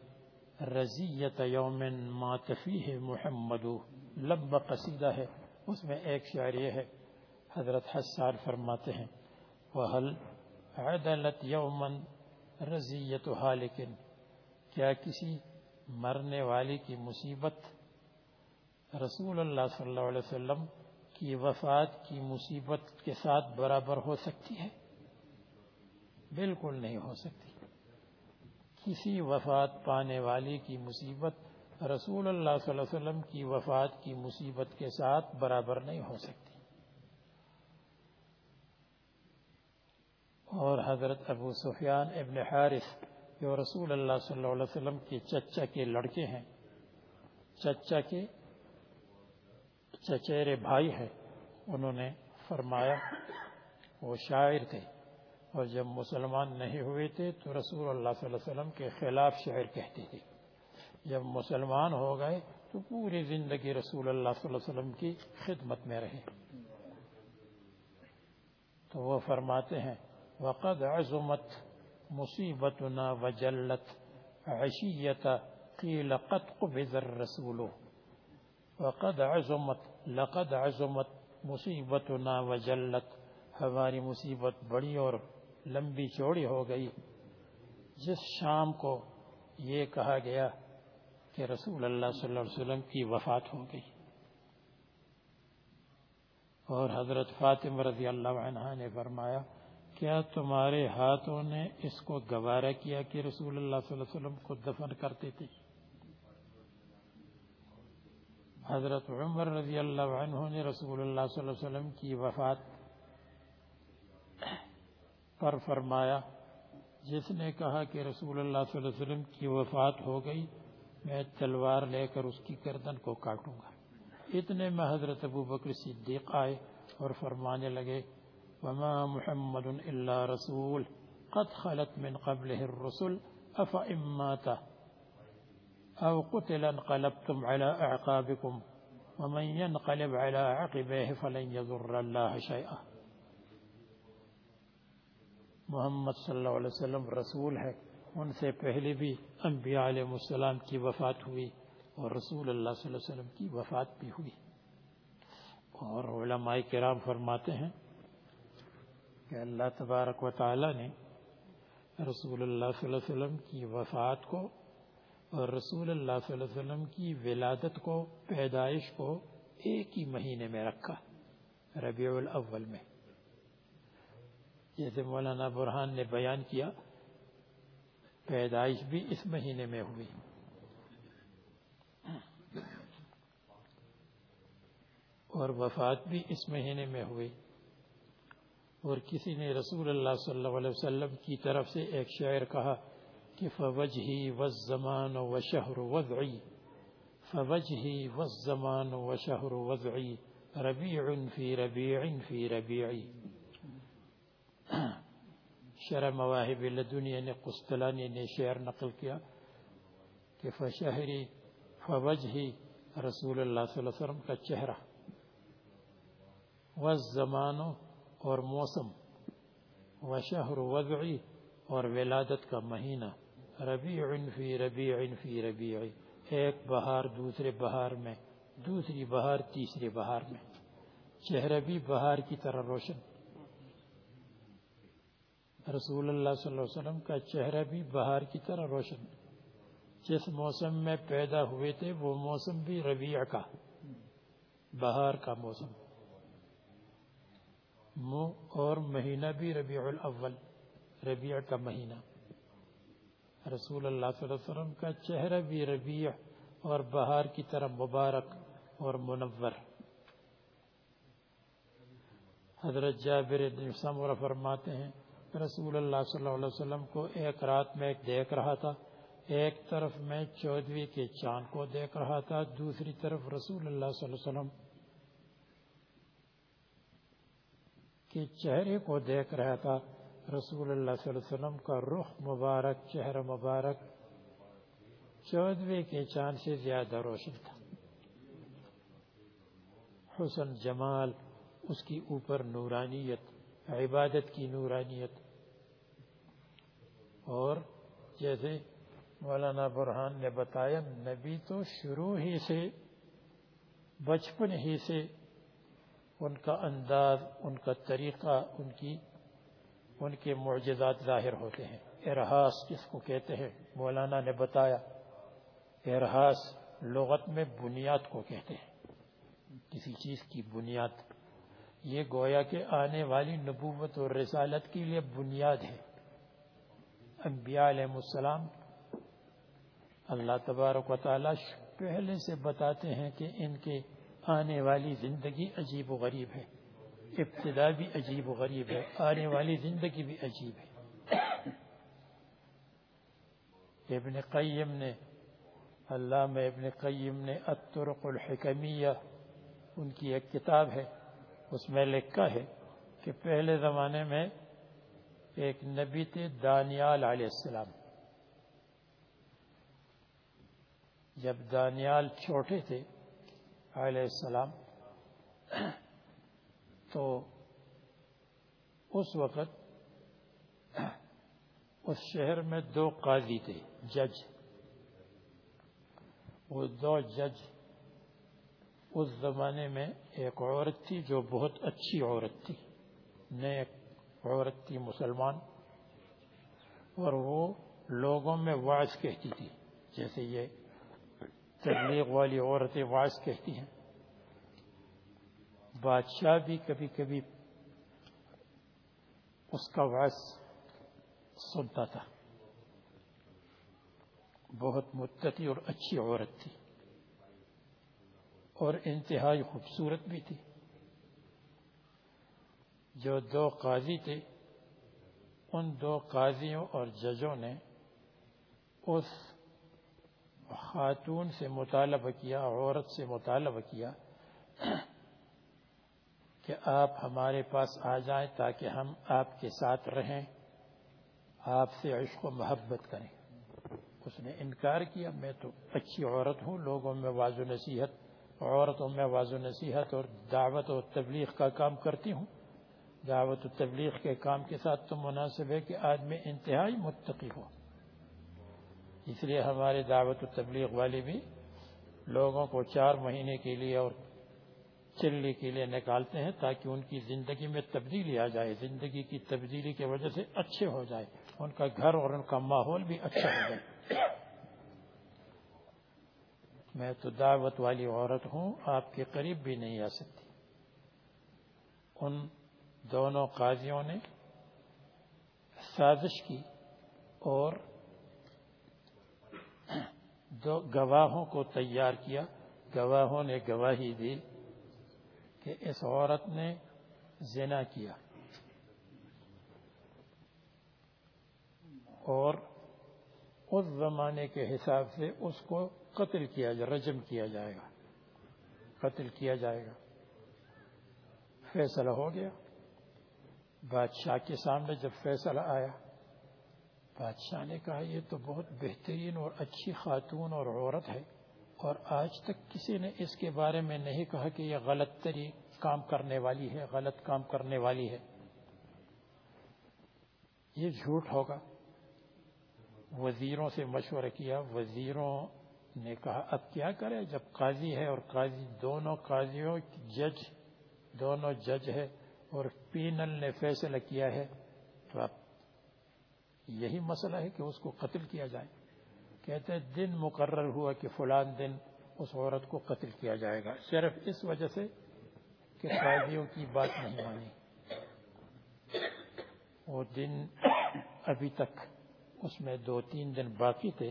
رزیت یوم ما تفیہ محمد۔ لمبا قصیدہ ہے۔ اس میں ایک شعر یہ ہے، حضرت حسان فرماتے ہیں، وَهَلْ عَدَلَتْ يَوْمًا رَزِيَّتُهَا لیکن کیا کسی مرنے والی کی مصیبت رسول اللہ صلی اللہ علیہ وسلم کی وفات کی مصیبت کے ساتھ برابر ہو سکتی ہے؟ بالکل نہیں ہو سکتی۔ کسی وفات پانے والی کی مصیبت رسول اللہ صلی اللہ علیہ وسلم کی وفات کی مصیبت کے ساتھ برابر نہیں ہو سکتی۔ اور حضرت ابو سفیان ابن حارث جو رسول اللہ صلی اللہ علیہ وسلم کے چچا کے لڑکے ہیں۔ چچا کے چچیرے بھائی ہے انہوں نے فرمایا وہ شاعر تھے اور جب مسلمان نہیں ہوئے تھے تو رسول اللہ صلی اللہ علیہ وسلم کے خلاف شعر کہتے تھے۔ جب مسلمان ہو گئے تو پوری زندگی رسول اللہ صلی اللہ علیہ وسلم کی خدمت میں رہے۔ تو وہ فرماتے ہیں، وقد عظمت مصیبتنا وجلت عشیت قیل قد قبض الرسول. وقد عظمت، لقد عظمت مصیبتنا وجلت. ہماری مصیبت بڑی اور لمبی چوڑی ہو گئی۔ جس شام کو یہ کہا گیا کہ رسول اللہ صلی اللہ علیہ وسلم کی وفات ہو گئی۔ اور حضرت فاطمہ رضی اللہ عنہ نے فرمایا کیا تمہارے ہاتھوں نے اس کو گوارا کیا کہ رسول اللہ صلی اللہ علیہ وسلم کو دفن کرتے تھے؟ حضرت عمر رضی اللہ عنہ نے رسول اللہ صلی اللہ علیہ وسلم کی وفات پر فرمایا، جس نے کہا کہ رسول اللہ صلی اللہ علیہ وسلم کی وفات ہو گئی، میں تلوار لے کر اس کی گردن کو کاٹوں گا۔ اتنے میں حضرت ابو بکر صدیق آئے اور فرمانے لگے وما محمد الا رسول. قد خلت من قبله الرسل. افا أو قتل انقلبتم على أعقابكم. ومن ينقلب على عقبيه فلن يضر الله شيئا. محمد صلی اللہ علیہ وسلم رسول ہے ان سے پہلے بھی انبیاء علیہ السلام کی وفات ہوئی اور رسول اللہ صلی اللہ علیہ وسلم کی وفات بھی ہوئی. اور علماء کرام فرماتے ہیں کہ اللہ تبارک و تعالی نے رسول اللہ صلی اللہ علیہ وسلم کی وفات کو اور رسول اللہ صلی اللہ علیہ وسلم کی ولادت کو، پیدائش کو ایک ہی مہینے میں رکھا، ربیع الاول میں۔ جیسے مولانا برہان نے بیان کیا، پیدائش بھی اس مہینے میں ہوئی۔ اور وفات بھی اس مہینے میں ہوئی۔ اور کسی نے رسول اللہ صلی اللہ علیہ وسلم کی طرف سے ایک شعر کہا کہ فوجہی والزمان وشہر وضعی فوجہی والزمان وشہر وضعی ربیع فی ربیع فی ربیعی شرح مواہب لدنیا نے قسطلانی نے شعر نقل کیا کہ فشہری فوجہی رسول اللہ صلی اللہ علیہ وسلم کا چہرہ۔ والزمان اور موسم وشہر وضعی اور ولادت کا مہینہ۔ ربیع فی ربیع فی ربیع ایک بہار دوسرے بہار میں، دوسری بہار تیسری بہار میں۔ چہرہ بھی بہار کی طرح روشن۔ رسول اللہ صلی اللہ علیہ وسلم کا چہرہ بھی بہار کی طرح روشن۔ جس موسم میں پیدا ہوئے تھے، وہ موسم بھی ربیع کا، بہار کا موسم۔ اور مہینہ بھی ربیع الاول، ربیع کا مہینہ۔ رسول اللہ صلی اللہ علیہ وسلم کا چہرہ بھی ربیع اور بہار کی طرح مبارک اور منور۔ حضرت جابر بن فرماتے ہیں، رسول اللہ صلی اللہ علیہ وسلم کو ایک رات میں دیکھ رہا تھا۔ ایک طرف میں چودوی کے چاند کو دیکھ رہا تھا، دوسری طرف رسول اللہ صلی اللہ علیہ وسلم کے چہرے کو دیکھ رہا تھا۔ رسول اللہ صلی اللہ علیہ وسلم کا رخ مبارک، چہرہ مبارک۔ چودوے کے چاند سے زیادہ روشن تھا۔ حسن جمال، اس کی اوپر نورانیت، عبادت کی نورانیت۔ اور جیسے مولانا برہان نے بتایا، نبی تو شروع ہی سے، بچپن ہی سے ان کا انداز، ان کا طریقہ، ان کی، ان کے معجزات ظاہر ہوتے ہیں۔ ارحاس کس کو کہتے ہیں، مولانا نے بتایا ارحاس لغت میں بنیاد کو کہتے ہیں۔ کسی چیز کی بنیاد۔ یہ گویا کہ آنے والی نبوت اور رسالت کے لیے بنیاد ہے۔ انبیاء علیہ السلام اللہ تبارک و تعالی پہلے سے بتاتے ہیں کہ ان کے آنے والی زندگی عجیب و غریب ہے۔ ابتدا بھی عجیب و غریب ہے، آنے والی زندگی بھی عجیب ہے۔ ابن قیم نے، علامہ ابن قیم نے الطرق الحکمیہ، ان کی ایک کتاب ہے، اس میں لکھا ہے کہ پہلے زمانے میں ایک نبی تھے دانیال علیہ السلام۔ جب دانیال چھوٹے تھے علیہ السلام، تو اس وقت اس شہر میں دو قاضی تھے، جج۔ وہ دو جج اس زمانے میں ایک عورت تھی جو بہت اچھی عورت تھی، نیک عورت تھی، مسلمان۔ اور وہ لوگوں میں واعظ کہتی تھی، جیسے یہ تبلیغ والی عورتیں واعظ کہتی ہیں۔ بادشاہ بھی کبھی کبھی اس کا واعظ سنتا تھا۔ بہت متتی اور اچھی عورت تھی۔ اور انتہائی خوبصورت بھی تھی۔ جو دو قاضی تھے، ان دو قاضیوں اور ججوں نے اس خاتون سے مطالبہ کیا، عورت سے مطالبہ کیا کہ آپ ہمارے پاس آ جائیں تاکہ ہم آپ کے ساتھ رہیں، آپ سے عشق و محبت کریں۔ اس نے انکار کیا، میں تو اچھی عورت ہوں، لوگوں میں واض و نصیحت، عورتوں میں واض و نصیحت اور دعوت و تبلیغ کا کام کرتی ہوں۔ دعوت و تبلیغ کے کام کے ساتھ تو مناسب ہے کہ آدمی انتہائی متقی ہو۔ اس لیے ہمارے دعوت و تبلیغ والے بھی لوگوں کو چار مہینے کے لیے اور چلنے کے لیے نکالتے ہیں تاکہ ان کی زندگی میں تبدیلی آ جائے، زندگی کی تبدیلی کی وجہ سے اچھے ہو جائے، ان کا گھر اور ان کا ماحول بھی اچھا ہو جائے۔ میں تو دعوت والی عورت ہوں، آپ کے قریب بھی نہیں آ سکتی۔ ان دونوں قاضیوں نے سازش کی اور دو گواہوں کو تیار کیا۔ گواہوں نے گواہی دی کہ اس عورت نے زنا کیا۔ اور اس زمانے کے حساب سے اس کو قتل کیا جائے، رجم کیا جائے گا۔ قتل کیا جائے گا۔ فیصلہ ہو گیا۔ بادشاہ کے سامنے جب فیصلہ آیا بادشاہ نے کہا، یہ تو بہت بہترین اور اچھی خاتون اور عورت ہے اور آج تک کسی نے اس کے بارے میں نہیں کہا کہ یہ غلط تری کام کرنے والی ہے، غلط کام کرنے والی ہے۔ یہ جھوٹ ہوگا۔ وزیروں سے مشورہ کیا، وزیروں نے کہا، اب کیا کرے؟ جب قاضی ہے اور قاضی، دونوں قاضیوں جج، دونوں جج ہے اور پینل نے فیصلہ کیا ہے تو اب یہی مسئلہ ہے کہ اس کو قتل کیا جائے۔ کہتے ہیں دن مقرر ہوا کہ فلان دن اس عورت کو قتل کیا جائے گا۔ صرف اس وجہ سے کہ قاضیوں کی بات نہیں مانی۔ وہ دن ابھی تک اس میں دو تین دن باقی تھے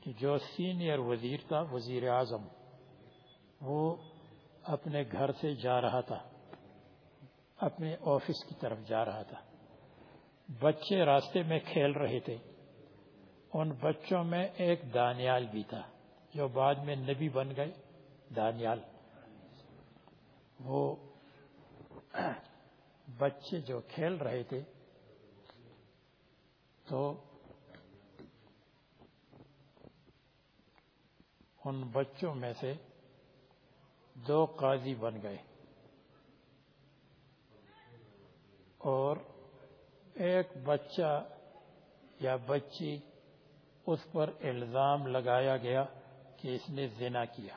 کہ جو سینئر وزیر تھا، وزیر اعظم، وہ اپنے گھر سے جا رہا تھا، اپنے آفس کی طرف جا رہا تھا۔ بچے راستے میں کھیل رہے تھے۔ ان بچوں میں ایک دانیال بھی تھا، جو بعد میں نبی بن گئے۔ دانیال۔ وہ بچے جو کھیل رہے تھے، تو ان بچوں میں سے دو قاضی بن گئے اور ایک بچہ یا بچی اس پر الزام لگایا گیا کہ اس نے زنا کیا۔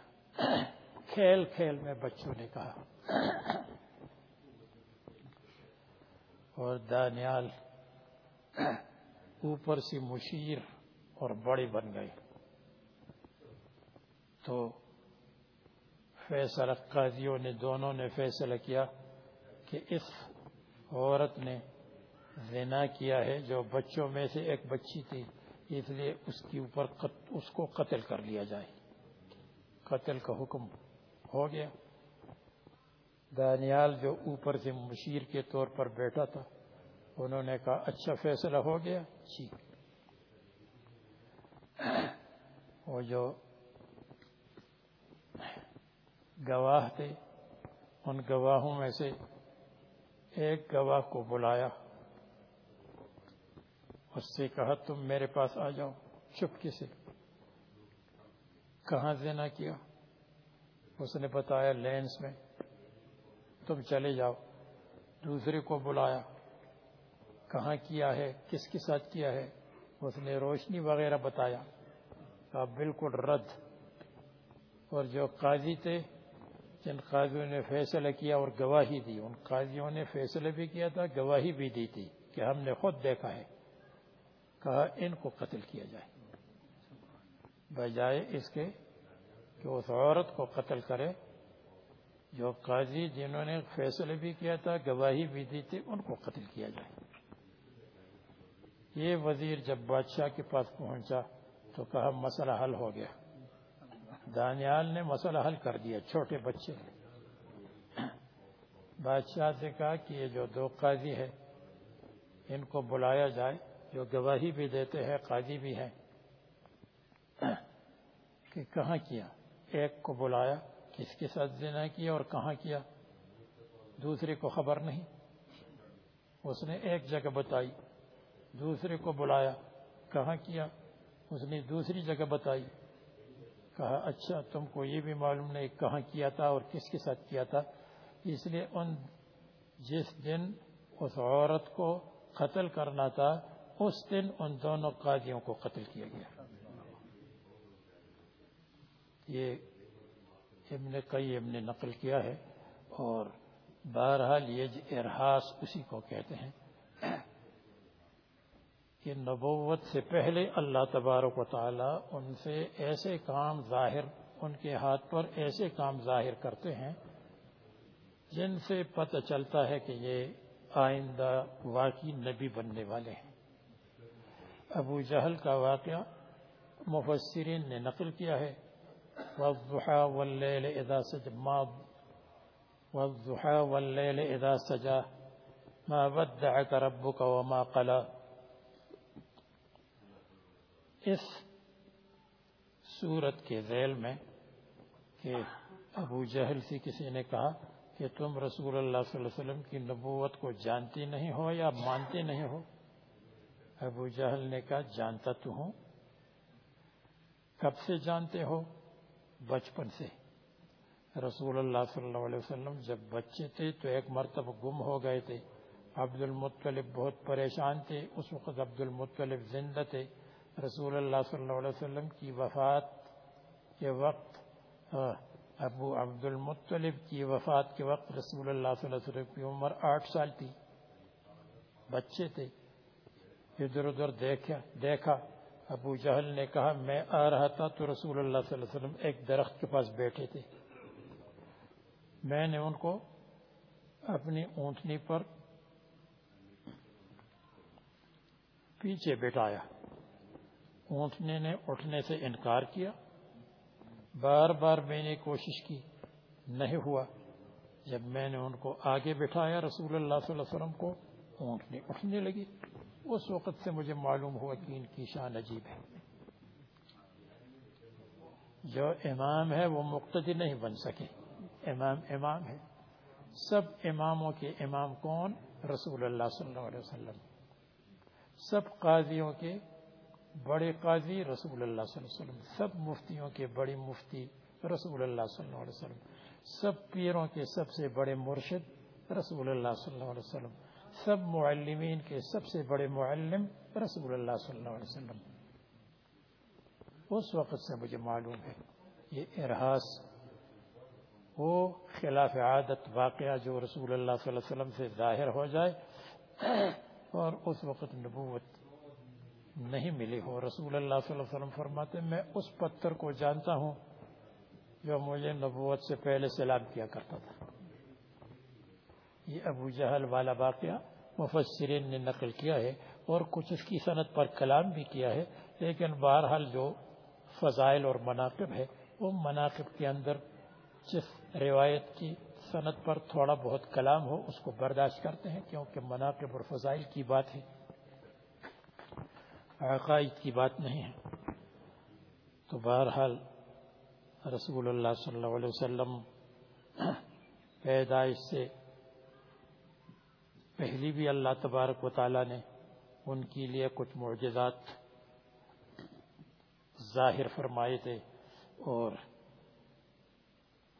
کھیل کھیل میں بچوں نے کہا۔ اور دانیال اوپر سے مشیر اور بڑے بن گئے تو فیصلہ قاضیوں نے دونوں نے فیصلہ کیا کہ اس عورت نے زنا کیا ہے، جو بچوں میں سے ایک بچی تھی، اس لیے اس کے اوپر اس کو قتل کر لیا جائے۔ قتل کا حکم ہو گیا۔ دانیال جو اوپر سے مشیر کے طور پر بیٹھا تھا، انہوں نے کہا اچھا فیصلہ ہو گیا۔ جی وہ جو گواہ تھے، ان گواہوں میں سے ایک گواہ کو بلایا۔ اس سے کہا، تم میرے پاس آ جاؤ. چپکے سے کہاں زنا کیا؟ اس نے بتایا لینس میں، تم چلے جاؤ. دوسرے کو بلایا، کہاں کیا ہے؟ کس کے ساتھ کیا ہے؟ اس نے روشنی وغیرہ بتایا کہا بالکل رد. اور جو قاضی تھے، جن قاضیوں نے فیصلہ کیا اور گواہی دی، ان قاضیوں نے فیصلہ بھی کیا تھا، گواہی بھی دی تھی کہ ہم نے خود دیکھا ہے۔ کہا ان کو قتل کیا جائے۔ بجائے اس کے کہ اس عورت کو قتل کرے۔ جو قاضی جنہوں نے فیصلہ بھی کیا تھا، گواہی بھی دی تھی، ان کو قتل کیا جائے۔ یہ وزیر جب بادشاہ کے پاس پہنچا تو کہا، مسئلہ حل ہو گیا۔ دانیال نے مسئلہ حل کر دیا، چھوٹے بچے۔ بادشاہ سے کہا کہ یہ جو دو قاضی ہے ان کو بلایا جائے۔ جو گواہی بھی دیتے ہیں، قاضی بھی ہیں، کہ کہاں کیا؟ ایک کو بلایا، کس کے ساتھ زنا کیا اور کہاں کیا؟ دوسرے کو خبر نہیں۔ اس نے ایک جگہ بتائی، دوسرے کو بلایا، کہاں کیا؟ اس نے دوسری جگہ بتائی، کہا اچھا تم کو یہ بھی معلوم نہیں کہاں کیا تھا اور کس کے ساتھ کیا تھا۔ اس لیے ان جس دن اس عورت کو قتل کرنا تھا اس دن ان دونوں قاضیوں کو قتل کیا گیا۔ یہ ابن قیم نے نقل کیا ہے اور بہرحال یہ ارحاس اسی کو کہتے ہیں۔ کہ نبوت سے پہلے اللہ تبارک و تعالی ان سے ایسے کام ظاہر، ان کے ہاتھ پر ایسے کام ظاہر کرتے ہیں جن سے پتہ چلتا ہے کہ یہ آئندہ واقعی نبی بننے والے ہیں۔ ابو جہل کا واقعہ مفسرین نے نقل کیا ہے۔ والضحى والليل إذا سجى۔ ما ودعك ربك وما قلى۔ اس صورت کے ذیل میں کہ ابو جہل سے کسی نے کہا کہ تم رسول اللہ صلی اللہ علیہ وسلم کی نبوت کو جانتی نہیں ہو یا مانتے نہیں ہو۔ ابو جہل نے کہا، جانتا تو ہوں۔ کب سے جانتے ہو؟ بچپن سے۔ رسول اللہ صلی اللہ علیہ وسلم جب بچے تھے تو ایک مرتبہ گم ہو گئے تھے۔ عبد المطلب بہت پریشان تھے۔ اس وقت عبد المطلب زندہ تھے۔ رسول اللہ صلی اللہ علیہ وسلم کی وفات کے وقت ابو عبد المطلب کی وفات کے وقت رسول اللہ صلی اللہ علیہ وسلم کی عمر آٹھ سال تھی۔ بچے تھے۔ ادھر ادھر دیکھا دیکھا۔ ابو جہل نے کہا، میں آ رہا تھا تو رسول اللہ صلی اللہ علیہ وسلم ایک درخت کے پاس بیٹھے تھے۔ میں نے ان کو اپنی اونٹنی پر پیچھے بٹھایا۔ اونٹنے نے اٹھنے سے انکار کیا۔ بار بار میں نے کوشش کی، نہیں ہوا۔ جب میں نے ان کو آگے بٹھایا، رسول اللہ صلی اللہ علیہ وسلم کو اونٹنے اٹھنے لگی۔ اس وقت سے مجھے معلوم ہوا کہ ان کی شان عجیب ہے۔ جو امام ہے وہ مقتدی نہیں بن سکے۔ امام امام ہے۔ سب اماموں کے امام کون؟ رسول اللہ صلی اللہ علیہ وسلم۔ سب قاضیوں کے بڑے قاضی رسول اللہ صلی اللہ علیہ وسلم۔ سب مفتیوں کے بڑی مفتی رسول اللہ صلی اللہ علیہ وسلم۔ سب پیروں کے سب سے بڑے مرشد رسول اللہ صلی اللہ علیہ وسلم۔ سب معلمین کے سب سے بڑے معلم رسول اللہ صلی اللہ علیہ وسلم۔ اس وقت سے مجھے معلوم ہے، یہ ارحاس وہ خلاف عادت واقعہ جو رسول اللہ صلی اللہ علیہ وسلم سے ظاہر ہو جائے، اور اس وقت نبوت نہیں ملی ہو۔ رسول اللہ صلی اللہ علیہ وسلم فرماتے، میں اس پتھر کو جانتا ہوں جو مجھے نبوت سے پہلے سلام کیا کرتا تھا۔ یہ ابو جہل والا واقعہ مفسرین نے نقل کیا ہے اور کچھ اس کی صنعت پر کلام بھی کیا ہے، لیکن بہرحال جو فضائل اور مناقب ہے، وہ مناقب کے اندر جس روایت کی صنعت پر تھوڑا بہت کلام ہو، اس کو برداشت کرتے ہیں، کیونکہ مناقب اور فضائل کی بات ہے۔ عقائد کی بات نہیں ہے۔ تو بہرحال رسول اللہ صلی اللہ علیہ وسلم پیدائش سے پہلی بھی اللہ تبارک و تعالی نے ان کے لیے کچھ معجزات ظاہر فرمائے تھے اور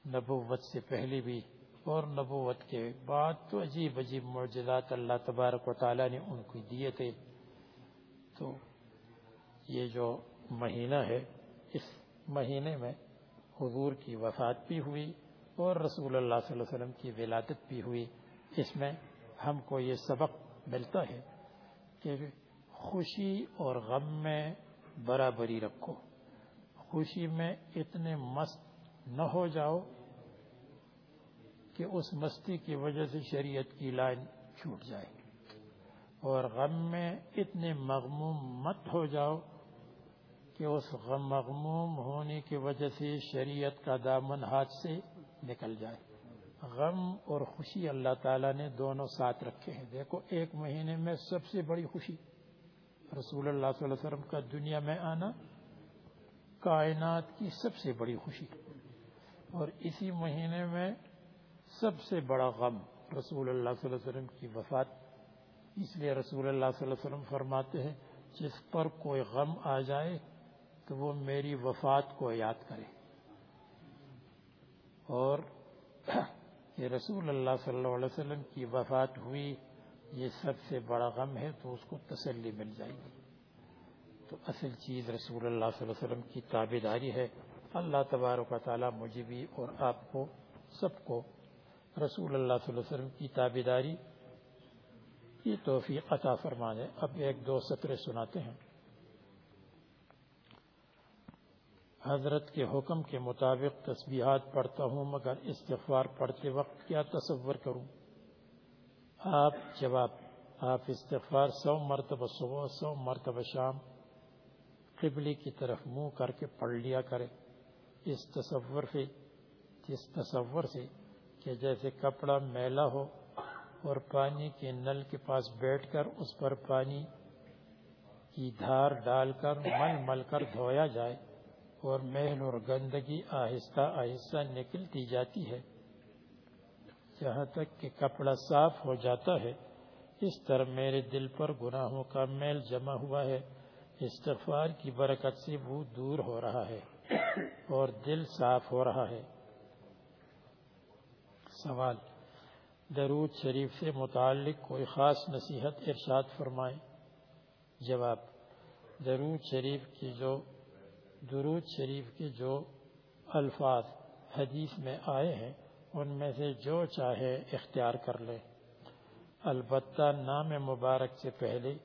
نبوت سے پہلی بھی اور نبوت کے بعد تو عجیب عجیب معجزات اللہ تبارک و تعالی نے ان کو دیے تھے۔ تو یہ جو مہینہ ہے، اس مہینے میں حضور کی وفات بھی ہوئی اور رسول اللہ صلی اللہ علیہ وسلم کی ولادت بھی ہوئی۔ اس میں ہم کو یہ سبق ملتا ہے کہ خوشی اور غم میں برابری رکھو۔ خوشی میں اتنے مست نہ ہو جاؤ کہ اس مستی کی وجہ سے شریعت کی لائن چھوٹ جائے۔ اور غم میں اتنے مغموم مت ہو جاؤ کہ اس غم مغموم ہونے کی وجہ سے شریعت کا دامن ہاتھ سے نکل جائے۔ غم اور خوشی اللہ تعالیٰ نے دونوں ساتھ رکھے ہیں۔ دیکھو، ایک مہینے میں سب سے بڑی خوشی رسول اللہ صلی اللہ علیہ وسلم کا دنیا میں آنا، کائنات کی سب سے بڑی خوشی۔ اور اسی مہینے میں سب سے بڑا غم رسول اللہ صلی اللہ علیہ وسلم کی وفات۔ اس لیے رسول اللہ صلی اللہ علیہ وسلم فرماتے ہیں، جس پر کوئی غم آ جائے تو وہ میری وفات کو یاد کرے۔ اور یہ رسول اللہ صلی اللہ علیہ وسلم کی وفات ہوئی، یہ سب سے بڑا غم ہے تو اس کو تسلی مل جائے گی۔ تو اصل چیز رسول اللہ صلی اللہ علیہ وسلم کی تابے داری ہے۔ اللہ تبارک و تعالیٰ مجھے بھی اور آپ کو، سب کو رسول اللہ صلی اللہ علیہ وسلم کی تابے داری کی توفیق عطا فرمانے اب ایک دو سطرے سناتے ہیں۔ حضرت کے حکم کے مطابق تسبیحات پڑھتا ہوں، مگر استغفار پڑھتے وقت کیا تصور کروں؟ آپ جواب، آپ استغفار سو مرتبہ صبح، سو مرتبہ شام قبلی کی طرف منہ کر کے پڑھ لیا کرے۔ اس تصور سے اس تصور سے کہ جیسے کپڑا میلا ہو اور پانی کے نل کے پاس بیٹھ کر اس پر پانی کی دھار ڈال کر مل مل کر دھویا جائے اور محل اور گندگی آہستہ آہستہ نکلتی جاتی ہے۔ جہاں تک کہ کپڑا صاف ہو جاتا ہے، اس طرح میرے دل پر گناہوں کا میل جمع ہوا ہے۔ استغفار کی برکت سے وہ دور ہو رہا ہے اور دل صاف ہو رہا ہے۔ سوال درود شریف سے متعلق کوئی خاص نصیحت ارشاد فرمائیں؟ جواب درود شریف کی جو درود شریف کے جو الفاظ حدیث میں آئے ہیں، ان میں سے جو چاہے اختیار کر لے۔ البتہ نام مبارک سے پہلے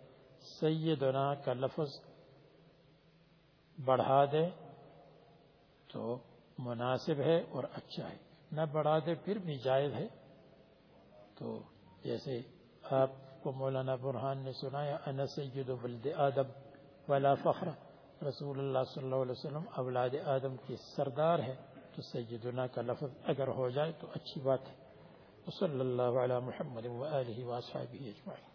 سیدنا کا لفظ بڑھا دے تو مناسب ہے اور اچھا ہے۔ نہ بڑھا دے پھر بھی جائز ہے۔ تو جیسے آپ کو مولانا برحان نے سنایا، انا سید ولد آدم ولا فخر۔ رسول اللہ صلی اللہ علیہ وسلم اولاد آدم کی سردار ہے، تو سیدنا کا لفظ اگر ہو جائے تو اچھی بات ہے۔ صلی اللہ علیہ محمد و آلہ و اجمعین۔